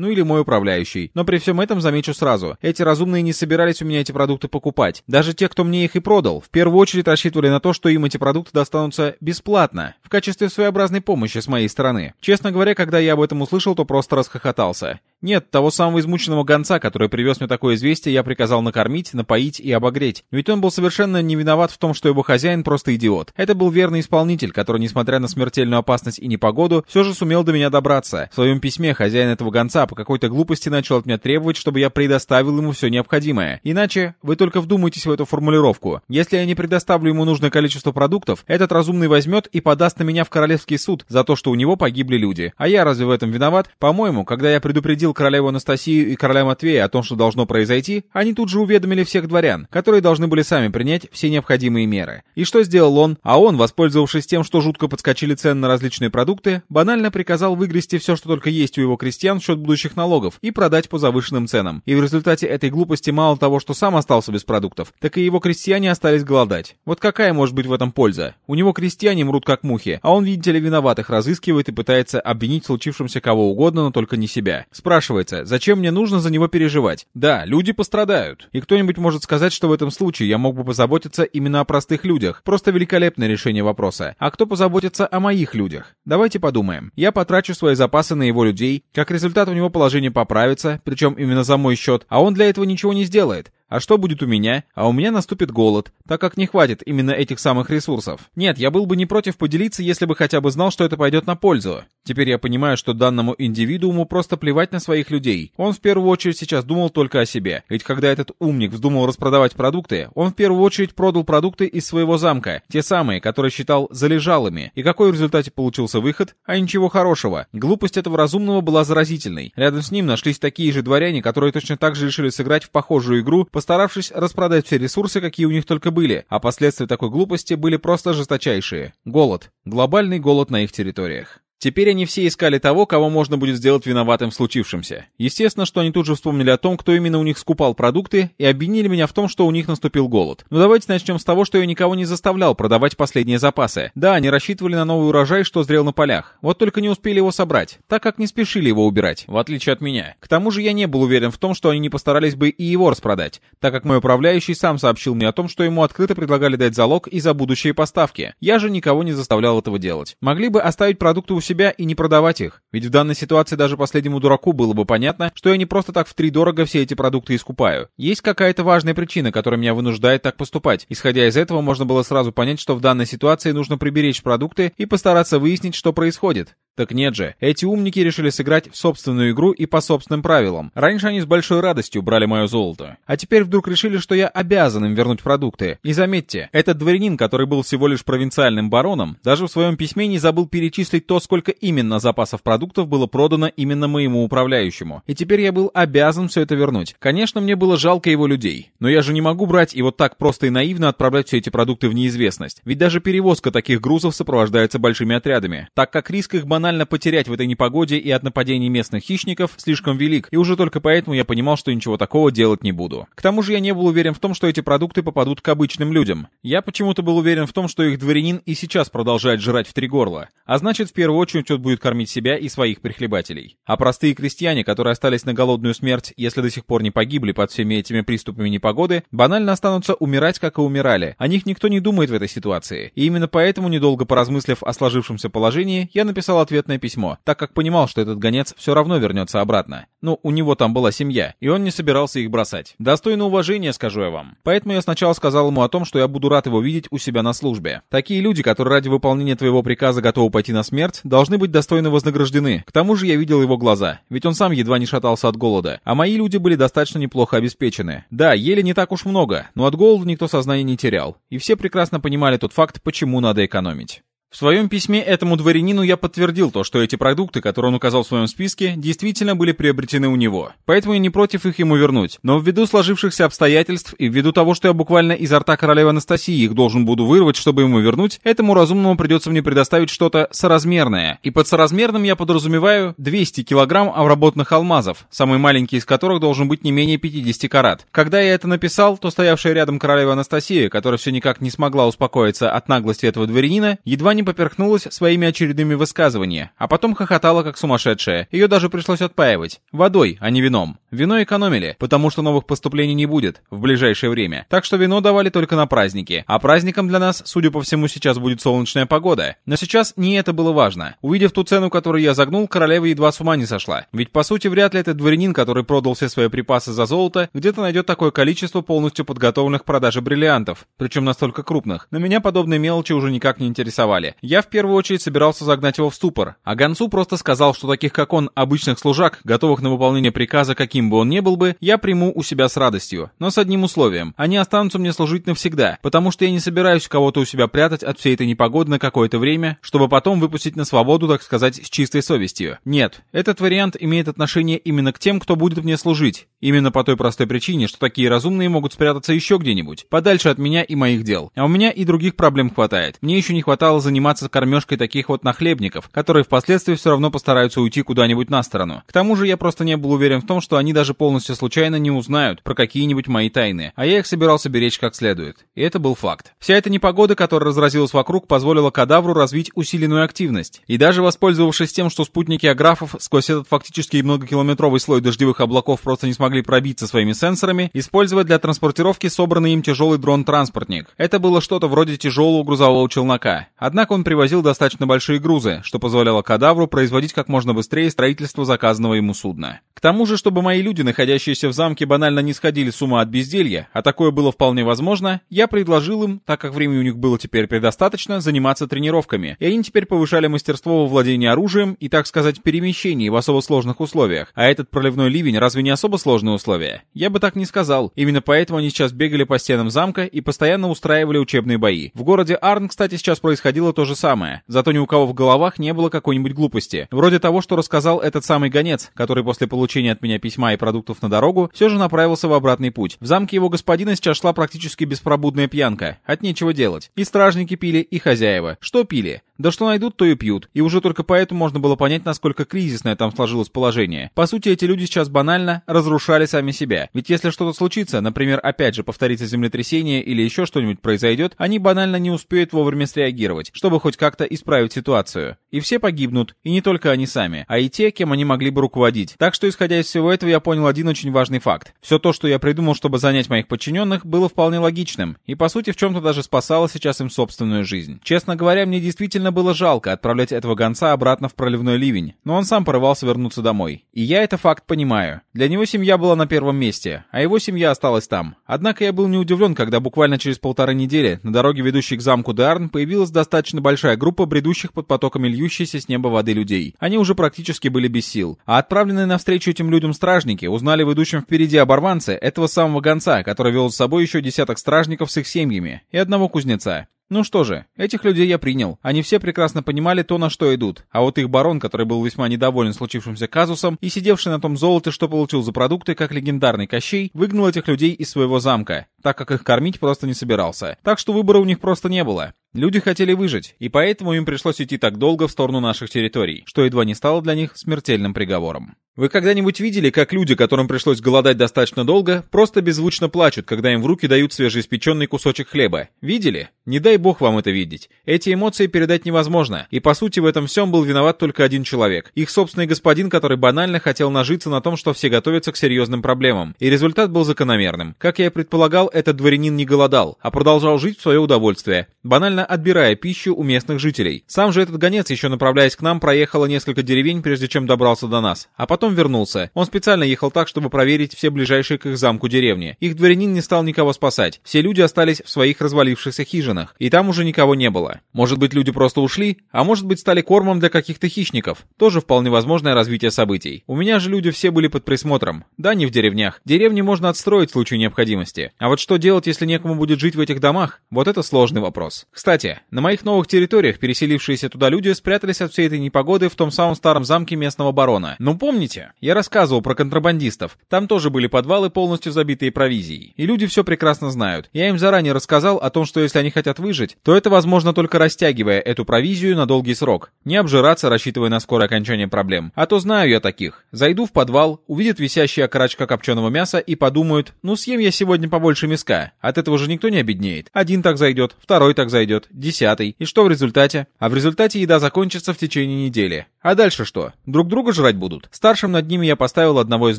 Ну или мой управляющий. Но при всем этом замечу сразу, эти разумные не собирались у меня эти продукты покупать. Даже те, кто мне их и продал, в первую очередь рассчитывали на то, что им эти продукты достанутся бесплатно, в качестве своеобразной помощи с моей стороны. Честно говоря, когда я об этом услышал, то просто расхохотался. Нет, того самого измученного гонца, который привез мне такое известие, я приказал накормить, напоить и обогреть. Ведь он был совершенно не виноват в том, что его хозяин просто идиот. Это был верный исполнитель, который, несмотря на смертельную опасность и непогоду, все же сумел до меня добраться. В своем письме хозяин этого гонца по какой-то глупости начал от меня требовать, чтобы я предоставил ему все необходимое. Иначе вы только вдумайтесь в эту формулировку. Если я не предоставлю ему нужное количество продуктов, этот разумный возьмет и подаст на меня в королевский суд за то, что у него погибли люди. А я разве в этом виноват? По-моему, когда я предупредил королеву Анастасию и короля Матвея о том, что должно произойти, они тут же уведомили всех дворян, которые должны были сами принять все необходимые меры. И что сделал он? А он, воспользовавшись тем, что жутко подскочили цены на различные продукты, банально приказал выгрести все, что только есть у его крестьян в счет будущего соответствующих налогов и продать по завышенным ценам. И в результате этой глупости мало того, что сам остался без продуктов, так и его крестьяне остались голодать. Вот какая может быть в этом польза? У него крестьяне мрут как мухи, а он, видите ли, виноватых разыскивает и пытается обвинить в случившемся кого угодно, но только не себя. Спрашивается, зачем мне нужно за него переживать? Да, люди пострадают. И кто-нибудь может сказать, что в этом случае я мог бы позаботиться именно о простых людях. Просто великолепное решение вопроса. А кто позаботится о моих людях? Давайте подумаем. Я потрачу свои запасы на его людей, как результат у него положение поправится, причем именно за мой счет, а он для этого ничего не сделает. А что будет у меня? А у меня наступит голод, так как не хватит именно этих самых ресурсов. Нет, я был бы не против поделиться, если бы хотя бы знал, что это пойдет на пользу. Теперь я понимаю, что данному индивидууму просто плевать на своих людей. Он в первую очередь сейчас думал только о себе. Ведь когда этот умник вздумал распродавать продукты, он в первую очередь продал продукты из своего замка, те самые, которые считал залежалыми. И какой в результате получился выход? А ничего хорошего. Глупость этого разумного была заразительной. Рядом с ним нашлись такие же дворяне, которые точно так же решили сыграть в похожую игру, постаравшись распродать все ресурсы, какие у них только были, а последствия такой глупости были просто жесточайшие. Голод. Глобальный голод на их территориях. Теперь они все искали того, кого можно будет сделать виноватым в случившемся. Естественно, что они тут же вспомнили о том, кто именно у них скупал продукты, и обвинили меня в том, что у них наступил голод. Но давайте начнем с того, что я никого не заставлял продавать последние запасы. Да, они рассчитывали на новый урожай, что зрел на полях. Вот только не успели его собрать, так как не спешили его убирать, в отличие от меня. К тому же я не был уверен в том, что они не постарались бы и его распродать, так как мой управляющий сам сообщил мне о том, что ему открыто предлагали дать залог и за будущие поставки. Я же никого не заставлял этого делать. Могли бы оставить продукты у себя и не продавать их. Ведь в данной ситуации даже последнему дураку было бы понятно, что я не просто так в три дорого все эти продукты искупаю. Есть какая-то важная причина, которая меня вынуждает так поступать. Исходя из этого, можно было сразу понять, что в данной ситуации нужно приберечь продукты и постараться выяснить, что происходит. Так нет же, эти умники решили сыграть в собственную игру и по собственным правилам. Раньше они с большой радостью брали мое золото. А теперь вдруг решили, что я обязан им вернуть продукты. И заметьте, этот дворянин, который был всего лишь провинциальным бароном, даже в своем письме не забыл перечислить то, сколько именно запасов продуктов было продано именно моему управляющему. И теперь я был обязан все это вернуть. Конечно, мне было жалко его людей. Но я же не могу брать и вот так просто и наивно отправлять все эти продукты в неизвестность. Ведь даже перевозка таких грузов сопровождается большими отрядами. Так как риск их банально потерять в этой непогоде и от нападений местных хищников слишком велик, и уже только поэтому я понимал, что ничего такого делать не буду. К тому же я не был уверен в том, что эти продукты попадут к обычным людям. Я почему-то был уверен в том, что их дворянин и сейчас продолжает жрать в три горла, а значит, в первую очередь он будет кормить себя и своих прихлебателей. А простые крестьяне, которые остались на голодную смерть, если до сих пор не погибли под всеми этими приступами непогоды, банально останутся умирать, как и умирали. О них никто не думает в этой ситуации. И именно поэтому, недолго поразмыслив о сложившемся положении, я написал ответ ответное письмо, так как понимал, что этот гонец все равно вернется обратно. Ну, у него там была семья, и он не собирался их бросать. Достойно уважения, скажу я вам. Поэтому я сначала сказал ему о том, что я буду рад его видеть у себя на службе. Такие люди, которые ради выполнения твоего приказа готовы пойти на смерть, должны быть достойно вознаграждены. К тому же я видел его глаза, ведь он сам едва не шатался от голода, а мои люди были достаточно неплохо обеспечены. Да, ели не так уж много, но от голода никто сознания не терял, и все прекрасно понимали тот факт, почему надо экономить. В своем письме этому дворянину я подтвердил то, что эти продукты, которые он указал в своем списке, действительно были приобретены у него. Поэтому я не против их ему вернуть. Но ввиду сложившихся обстоятельств и ввиду того, что я буквально изо рта королевы Анастасии их должен буду вырвать, чтобы ему вернуть, этому разумному придется мне предоставить что-то соразмерное. И под соразмерным я подразумеваю 200 килограмм обработанных алмазов, самый маленький из которых должен быть не менее 50 карат. Когда я это написал, то стоявшая рядом королева Анастасия, которая все никак не смогла успокоиться от наглости этого дворянина, едва не не поперхнулась своими очередными высказываниями, а потом хохотала как сумасшедшая. Ее даже пришлось отпаивать. Водой, а не вином. Вино экономили, потому что новых поступлений не будет в ближайшее время. Так что вино давали только на праздники. А праздником для нас, судя по всему, сейчас будет солнечная погода. Но сейчас не это было важно. Увидев ту цену, которую я загнул, королева едва с ума не сошла. Ведь по сути вряд ли этот дворянин, который продал все свои припасы за золото, где-то найдет такое количество полностью подготовленных к продаже бриллиантов. Причем настолько крупных. Но меня подобные мелочи уже никак не интересовали. Я в первую очередь собирался загнать его в ступор, а Гонцу просто сказал, что таких как он, обычных служак, готовых на выполнение приказа, каким бы он ни был бы, я приму у себя с радостью, но с одним условием. Они останутся мне служить навсегда, потому что я не собираюсь кого-то у себя прятать от всей этой непогоды на какое-то время, чтобы потом выпустить на свободу, так сказать, с чистой совестью. Нет, этот вариант имеет отношение именно к тем, кто будет мне служить. Именно по той простой причине, что такие разумные могут спрятаться еще где-нибудь, подальше от меня и моих дел. А у меня и других проблем хватает. Мне еще не хватало заниматься заниматься кормежкой таких вот нахлебников, которые впоследствии все равно постараются уйти куда-нибудь на сторону. К тому же я просто не был уверен в том, что они даже полностью случайно не узнают про какие-нибудь мои тайны, а я их собирался беречь как следует. И это был факт. Вся эта непогода, которая разразилась вокруг, позволила кадавру развить усиленную активность. И даже воспользовавшись тем, что спутники аграфов сквозь этот фактически многокилометровый слой дождевых облаков просто не смогли пробиться своими сенсорами, использовать для транспортировки собранный им тяжелый дрон-транспортник. Это было что-то вроде тяжелого грузового челнока. Однако он привозил достаточно большие грузы, что позволяло кадавру производить как можно быстрее строительство заказанного ему судна. К тому же, чтобы мои люди, находящиеся в замке, банально не сходили с ума от безделья, а такое было вполне возможно, я предложил им, так как времени у них было теперь предостаточно, заниматься тренировками, и они теперь повышали мастерство во владении оружием и, так сказать, перемещении в особо сложных условиях. А этот проливной ливень разве не особо сложные условия? Я бы так не сказал. Именно поэтому они сейчас бегали по стенам замка и постоянно устраивали учебные бои. В городе Арн, кстати, сейчас происходило то же самое. Зато ни у кого в головах не было какой-нибудь глупости. Вроде того, что рассказал этот самый гонец, который после получения от меня письма и продуктов на дорогу, все же направился в обратный путь. В замке его господина сейчас шла практически беспробудная пьянка. От нечего делать. И стражники пили, и хозяева. Что пили? Да что найдут, то и пьют. И уже только поэтому можно было понять, насколько кризисное там сложилось положение. По сути, эти люди сейчас банально разрушали сами себя. Ведь если что-то случится, например, опять же повторится землетрясение или еще что-нибудь произойдет, они банально не успеют вовремя среагировать, чтобы хоть как-то исправить ситуацию. И все погибнут, и не только они сами, а и те, кем они могли бы руководить. Так что, исходя из всего этого, я понял один очень важный факт. Все то, что я придумал, чтобы занять моих подчиненных, было вполне логичным, и по сути в чем-то даже спасало сейчас им собственную жизнь. Честно говоря, мне действительно Действительно было жалко отправлять этого гонца обратно в проливной ливень, но он сам порывался вернуться домой. И я это факт понимаю. Для него семья была на первом месте, а его семья осталась там. Однако я был не удивлен, когда буквально через полторы недели на дороге, ведущей к замку Деарн, появилась достаточно большая группа бредущих под потоками льющейся с неба воды людей. Они уже практически были без сил. А отправленные навстречу этим людям стражники узнали в идущем впереди оборванце этого самого гонца, который вел с собой еще десяток стражников с их семьями и одного кузнеца. Ну что же, этих людей я принял. Они все прекрасно понимали то, на что идут. А вот их барон, который был весьма недоволен случившимся казусом и сидевший на том золоте, что получил за продукты, как легендарный Кощей, выгнал этих людей из своего замка, так как их кормить просто не собирался. Так что выбора у них просто не было. Люди хотели выжить, и поэтому им пришлось идти так долго в сторону наших территорий, что едва не стало для них смертельным приговором. Вы когда-нибудь видели, как люди, которым пришлось голодать достаточно долго, просто беззвучно плачут, когда им в руки дают свежеиспеченный кусочек хлеба? Видели? Не дай бог вам это видеть. Эти эмоции передать невозможно, и по сути в этом всем был виноват только один человек. Их собственный господин, который банально хотел нажиться на том, что все готовятся к серьезным проблемам. И результат был закономерным. Как я и предполагал, этот дворянин не голодал, а продолжал жить в свое удовольствие, банально отбирая пищу у местных жителей. Сам же этот гонец, еще направляясь к нам, проехал несколько деревень, прежде чем добрался до нас. А потом вернулся. Он специально ехал так, чтобы проверить все ближайшие к их замку деревни. Их дворянин не стал никого спасать. Все люди остались в своих развалившихся хижинах, и там уже никого не было. Может быть, люди просто ушли, а может быть, стали кормом для каких-то хищников. Тоже вполне возможное развитие событий. У меня же люди все были под присмотром. Да, не в деревнях. Деревни можно отстроить в случае необходимости. А вот что делать, если некому будет жить в этих домах? Вот это сложный вопрос. Кстати, на моих новых территориях переселившиеся туда люди спрятались от всей этой непогоды в том самом старом замке местного барона. Ну помните? Я рассказывал про контрабандистов. Там тоже были подвалы, полностью забитые провизией. И люди все прекрасно знают. Я им заранее рассказал о том, что если они хотят выжить, то это возможно только растягивая эту провизию на долгий срок. Не обжираться, рассчитывая на скорое окончание проблем. А то знаю я таких. Зайду в подвал, увидят висящий окорочка копченого мяса и подумают, ну съем я сегодня побольше мяска. От этого же никто не обеднеет. Один так зайдет, второй так зайдет, десятый. И что в результате? А в результате еда закончится в течение недели. А дальше что? Друг друга жрать будут? Старшим над ними я поставил одного из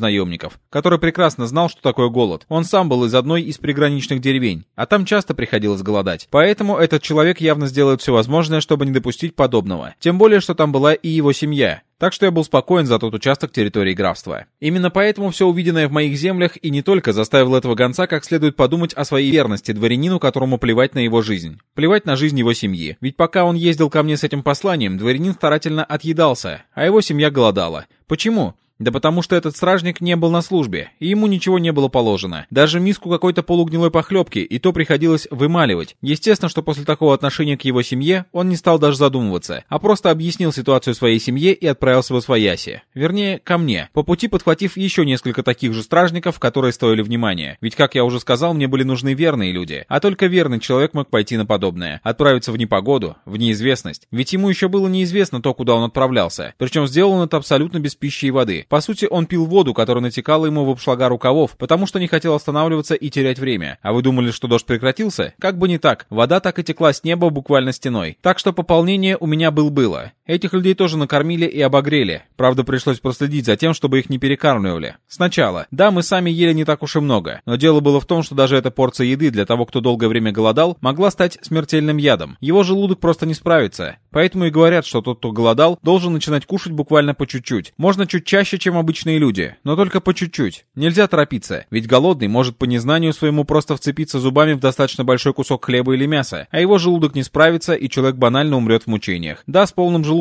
наемников, который прекрасно знал, что такое голод. Он сам был из одной из приграничных деревень, а там часто приходилось голодать. Поэтому этот человек явно сделает все возможное, чтобы не допустить подобного. Тем более, что там была и его семья. Так что я был спокоен за тот участок территории графства. Именно поэтому все увиденное в моих землях и не только заставило этого гонца как следует подумать о своей верности дворянину, которому плевать на его жизнь. Плевать на жизнь его семьи. Ведь пока он ездил ко мне с этим посланием, дворянин старательно отъедался, а его семья голодала. Почему? Да потому что этот стражник не был на службе, и ему ничего не было положено. Даже миску какой-то полугнилой похлебки, и то приходилось вымаливать. Естественно, что после такого отношения к его семье он не стал даже задумываться, а просто объяснил ситуацию своей семье и отправился в Освояси. Вернее, ко мне, по пути подхватив еще несколько таких же стражников, которые стоили внимания. Ведь, как я уже сказал, мне были нужны верные люди, а только верный человек мог пойти на подобное. Отправиться в непогоду, в неизвестность. Ведь ему еще было неизвестно то, куда он отправлялся. Причем сделал это абсолютно без пищи и воды. По сути, он пил воду, которая натекала ему в обшлага рукавов, потому что не хотел останавливаться и терять время. А вы думали, что дождь прекратился? Как бы не так. Вода так и текла с неба буквально стеной. Так что пополнение у меня был-было. Этих людей тоже накормили и обогрели. Правда, пришлось проследить за тем, чтобы их не перекармливали. Сначала. Да, мы сами ели не так уж и много. Но дело было в том, что даже эта порция еды для того, кто долгое время голодал, могла стать смертельным ядом. Его желудок просто не справится. Поэтому и говорят, что тот, кто голодал, должен начинать кушать буквально по чуть-чуть. Можно чуть чаще, чем обычные люди, но только по чуть-чуть. Нельзя торопиться, ведь голодный может по незнанию своему просто вцепиться зубами в достаточно большой кусок хлеба или мяса, а его желудок не справится, и человек банально умрет в мучениях. Да, с полным желудком,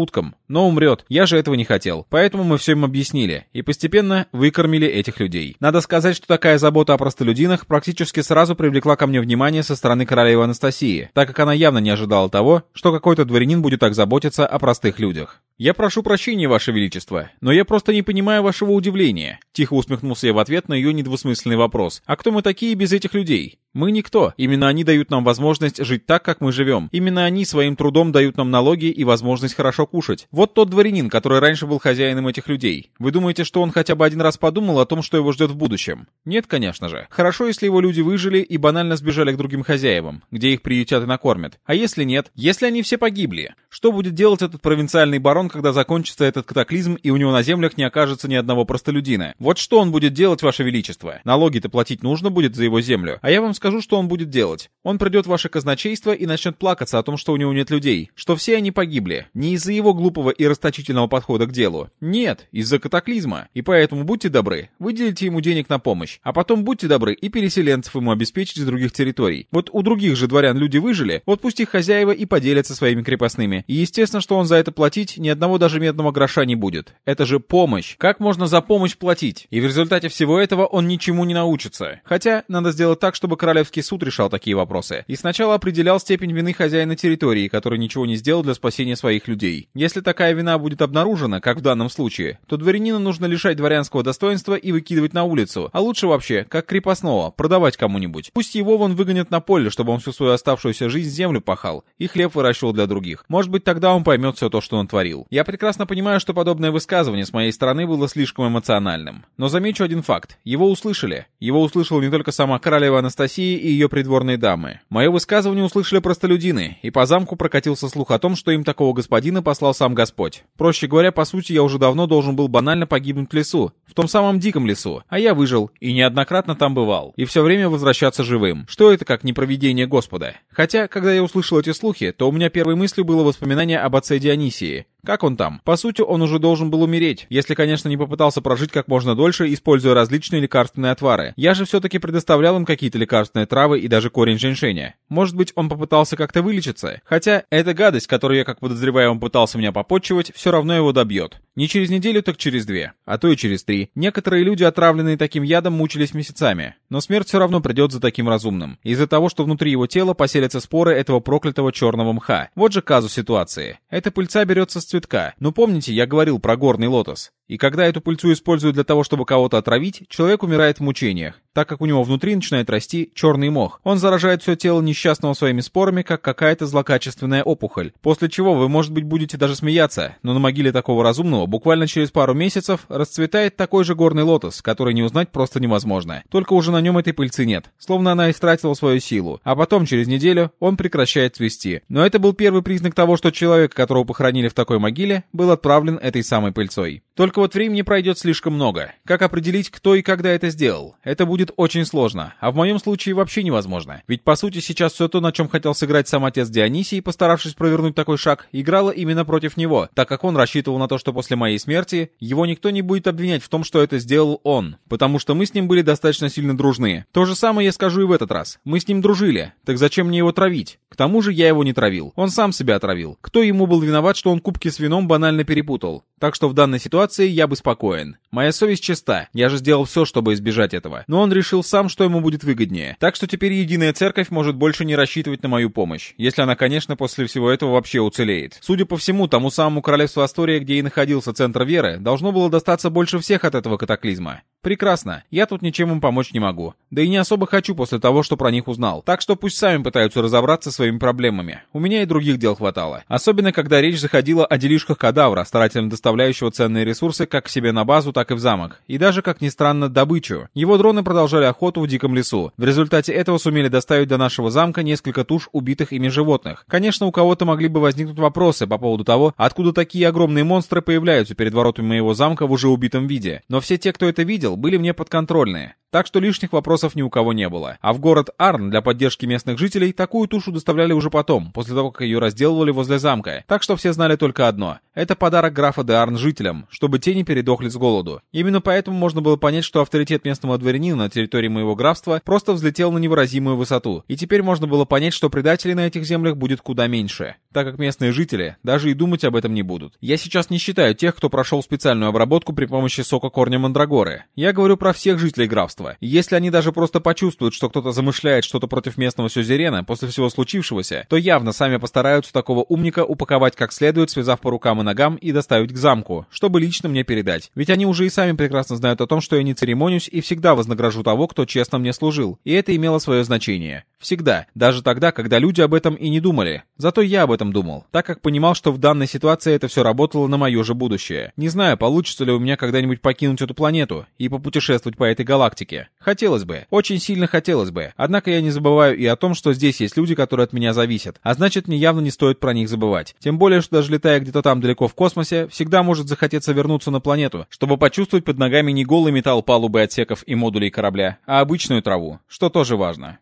но умрет. Я же этого не хотел. Поэтому мы все им объяснили и постепенно выкормили этих людей. Надо сказать, что такая забота о простолюдинах практически сразу привлекла ко мне внимание со стороны королевы Анастасии, так как она явно не ожидала того, что какой-то дворянин будет так заботиться о простых людях. «Я прошу прощения, Ваше Величество, но я просто не понимаю вашего удивления», — тихо усмехнулся я в ответ на ее недвусмысленный вопрос. «А кто мы такие без этих людей? Мы никто. Именно они дают нам возможность жить так, как мы живем. Именно они своим трудом дают нам налоги и возможность хорошо кушать. Вот тот дворянин, который раньше был хозяином этих людей. Вы думаете, что он хотя бы один раз подумал о том, что его ждет в будущем? Нет, конечно же. Хорошо, если его люди выжили и банально сбежали к другим хозяевам, где их приютят и накормят. А если нет? Если они все погибли? Что будет делать этот провинциальный барон, когда закончится этот катаклизм и у него на землях не окажется ни одного простолюдина? Вот что он будет делать, Ваше Величество? Налоги-то платить нужно будет за его землю. А я вам скажу, что он будет делать. Он придет в ваше казначейство и начнет плакаться о том, что у него нет людей, что все они погибли. Не из-за его глупого и расточительного подхода к делу. Нет, из-за катаклизма. И поэтому будьте добры, выделите ему денег на помощь, а потом будьте добры и переселенцев ему обеспечить из других территорий. Вот у других же дворян люди выжили, вот пусть их хозяева и поделятся своими крепостными. И естественно, что он за это платить ни одного даже медного гроша не будет. Это же помощь. Как можно за помощь платить? И в результате всего этого он ничему не научится. Хотя, надо сделать так, чтобы королевский суд решал такие вопросы. И сначала определял степень вины хозяина территории, который ничего не сделал для спасения своих людей. Если такая вина будет обнаружена, как в данном случае, то дворянина нужно лишать дворянского достоинства и выкидывать на улицу, а лучше вообще, как крепостного, продавать кому-нибудь. Пусть его вон выгонят на поле, чтобы он всю свою оставшуюся жизнь землю пахал и хлеб выращивал для других. Может быть, тогда он поймет все то, что он творил. Я прекрасно понимаю, что подобное высказывание с моей стороны было слишком эмоциональным. Но замечу один факт. Его услышали. Его услышала не только сама королева Анастасия и ее придворные дамы. Мое высказывание услышали простолюдины, и по замку прокатился слух о том, что им такого господина послал сам Господь. Проще говоря, по сути, я уже давно должен был банально погибнуть в лесу, в том самом диком лесу, а я выжил, и неоднократно там бывал, и все время возвращаться живым. Что это как не провидение Господа? Хотя, когда я услышал эти слухи, то у меня первой мыслью было воспоминание об отце Дионисии, как он там? По сути, он уже должен был умереть, если, конечно, не попытался прожить как можно дольше, используя различные лекарственные отвары. Я же все-таки предоставлял им какие-то лекарственные травы и даже корень женьшеня. Может быть, он попытался как-то вылечиться? Хотя, эта гадость, которую я, как подозреваю, он пытался меня попотчевать, все равно его добьет. Не через неделю, так через две. А то и через три. Некоторые люди, отравленные таким ядом, мучились месяцами. Но смерть все равно придет за таким разумным. Из-за того, что внутри его тела поселятся споры этого проклятого черного мха. Вот же казус ситуации. Эта пыльца берется с цветка. Ну помните, я говорил про горный лотос? И когда эту пыльцу используют для того, чтобы кого-то отравить, человек умирает в мучениях, так как у него внутри начинает расти черный мох. Он заражает все тело несчастного своими спорами, как какая-то злокачественная опухоль. После чего вы, может быть, будете даже смеяться, но на могиле такого разумного буквально через пару месяцев расцветает такой же горный лотос, который не узнать просто невозможно. Только уже на нем этой пыльцы нет, словно она истратила свою силу. А потом, через неделю, он прекращает цвести. Но это был первый признак того, что человек, которого похоронили в такой могиле, был отправлен этой самой пыльцой. Только вот времени пройдет слишком много. Как определить, кто и когда это сделал? Это будет очень сложно, а в моем случае вообще невозможно. Ведь по сути сейчас все то, на чем хотел сыграть сам отец Дионисий, постаравшись провернуть такой шаг, играло именно против него, так как он рассчитывал на то, что после моей смерти его никто не будет обвинять в том, что это сделал он, потому что мы с ним были достаточно сильно дружны. То же самое я скажу и в этот раз. Мы с ним дружили, так зачем мне его травить? К тому же я его не травил. Он сам себя отравил. Кто ему был виноват, что он кубки с вином банально перепутал? Так что в данной ситуации я бы спокоен. Моя совесть чиста. Я же сделал все, чтобы избежать этого. Но он решил сам, что ему будет выгоднее. Так что теперь Единая Церковь может больше не рассчитывать на мою помощь. Если она, конечно, после всего этого вообще уцелеет. Судя по всему, тому самому королевству Астория, где и находился центр веры, должно было достаться больше всех от этого катаклизма. Прекрасно. Я тут ничем им помочь не могу. Да и не особо хочу после того, что про них узнал. Так что пусть сами пытаются разобраться со своими проблемами. У меня и других дел хватало. Особенно, когда речь заходила о делишках кадавра, старательно доставляющего ценные ресурсы как себе на базу, так и в замок. И даже, как ни странно, добычу. Его дроны продолжали охоту в диком лесу. В результате этого сумели доставить до нашего замка несколько туш убитых ими животных. Конечно, у кого-то могли бы возникнуть вопросы по поводу того, откуда такие огромные монстры появляются перед воротами моего замка в уже убитом виде. Но все те, кто это видел, были мне подконтрольные. Так что лишних вопросов ни у кого не было. А в город Арн для поддержки местных жителей такую тушу доставляли уже потом, после того, как ее разделывали возле замка. Так что все знали только одно. Это подарок графа де Арн жителям, чтобы те не передохли с голоду. Именно поэтому можно было понять, что авторитет местного дворянина на территории моего графства просто взлетел на невыразимую высоту. И теперь можно было понять, что предателей на этих землях будет куда меньше, так как местные жители даже и думать об этом не будут. Я сейчас не считаю тех, кто прошел специальную обработку при помощи сока корня мандрагоры. Я говорю про всех жителей графства государства. Если они даже просто почувствуют, что кто-то замышляет что-то против местного сюзерена после всего случившегося, то явно сами постараются такого умника упаковать как следует, связав по рукам и ногам и доставить к замку, чтобы лично мне передать. Ведь они уже и сами прекрасно знают о том, что я не церемонюсь и всегда вознагражу того, кто честно мне служил. И это имело свое значение. Всегда. Даже тогда, когда люди об этом и не думали. Зато я об этом думал, так как понимал, что в данной ситуации это все работало на мое же будущее. Не знаю, получится ли у меня когда-нибудь покинуть эту планету и попутешествовать по этой галактике. Хотелось бы. Очень сильно хотелось бы. Однако я не забываю и о том, что здесь есть люди, которые от меня зависят. А значит, мне явно не стоит про них забывать. Тем более, что даже летая где-то там далеко в космосе, всегда может захотеться вернуться на планету, чтобы почувствовать под ногами не голый металл палубы отсеков и модулей корабля, а обычную траву, что тоже важно.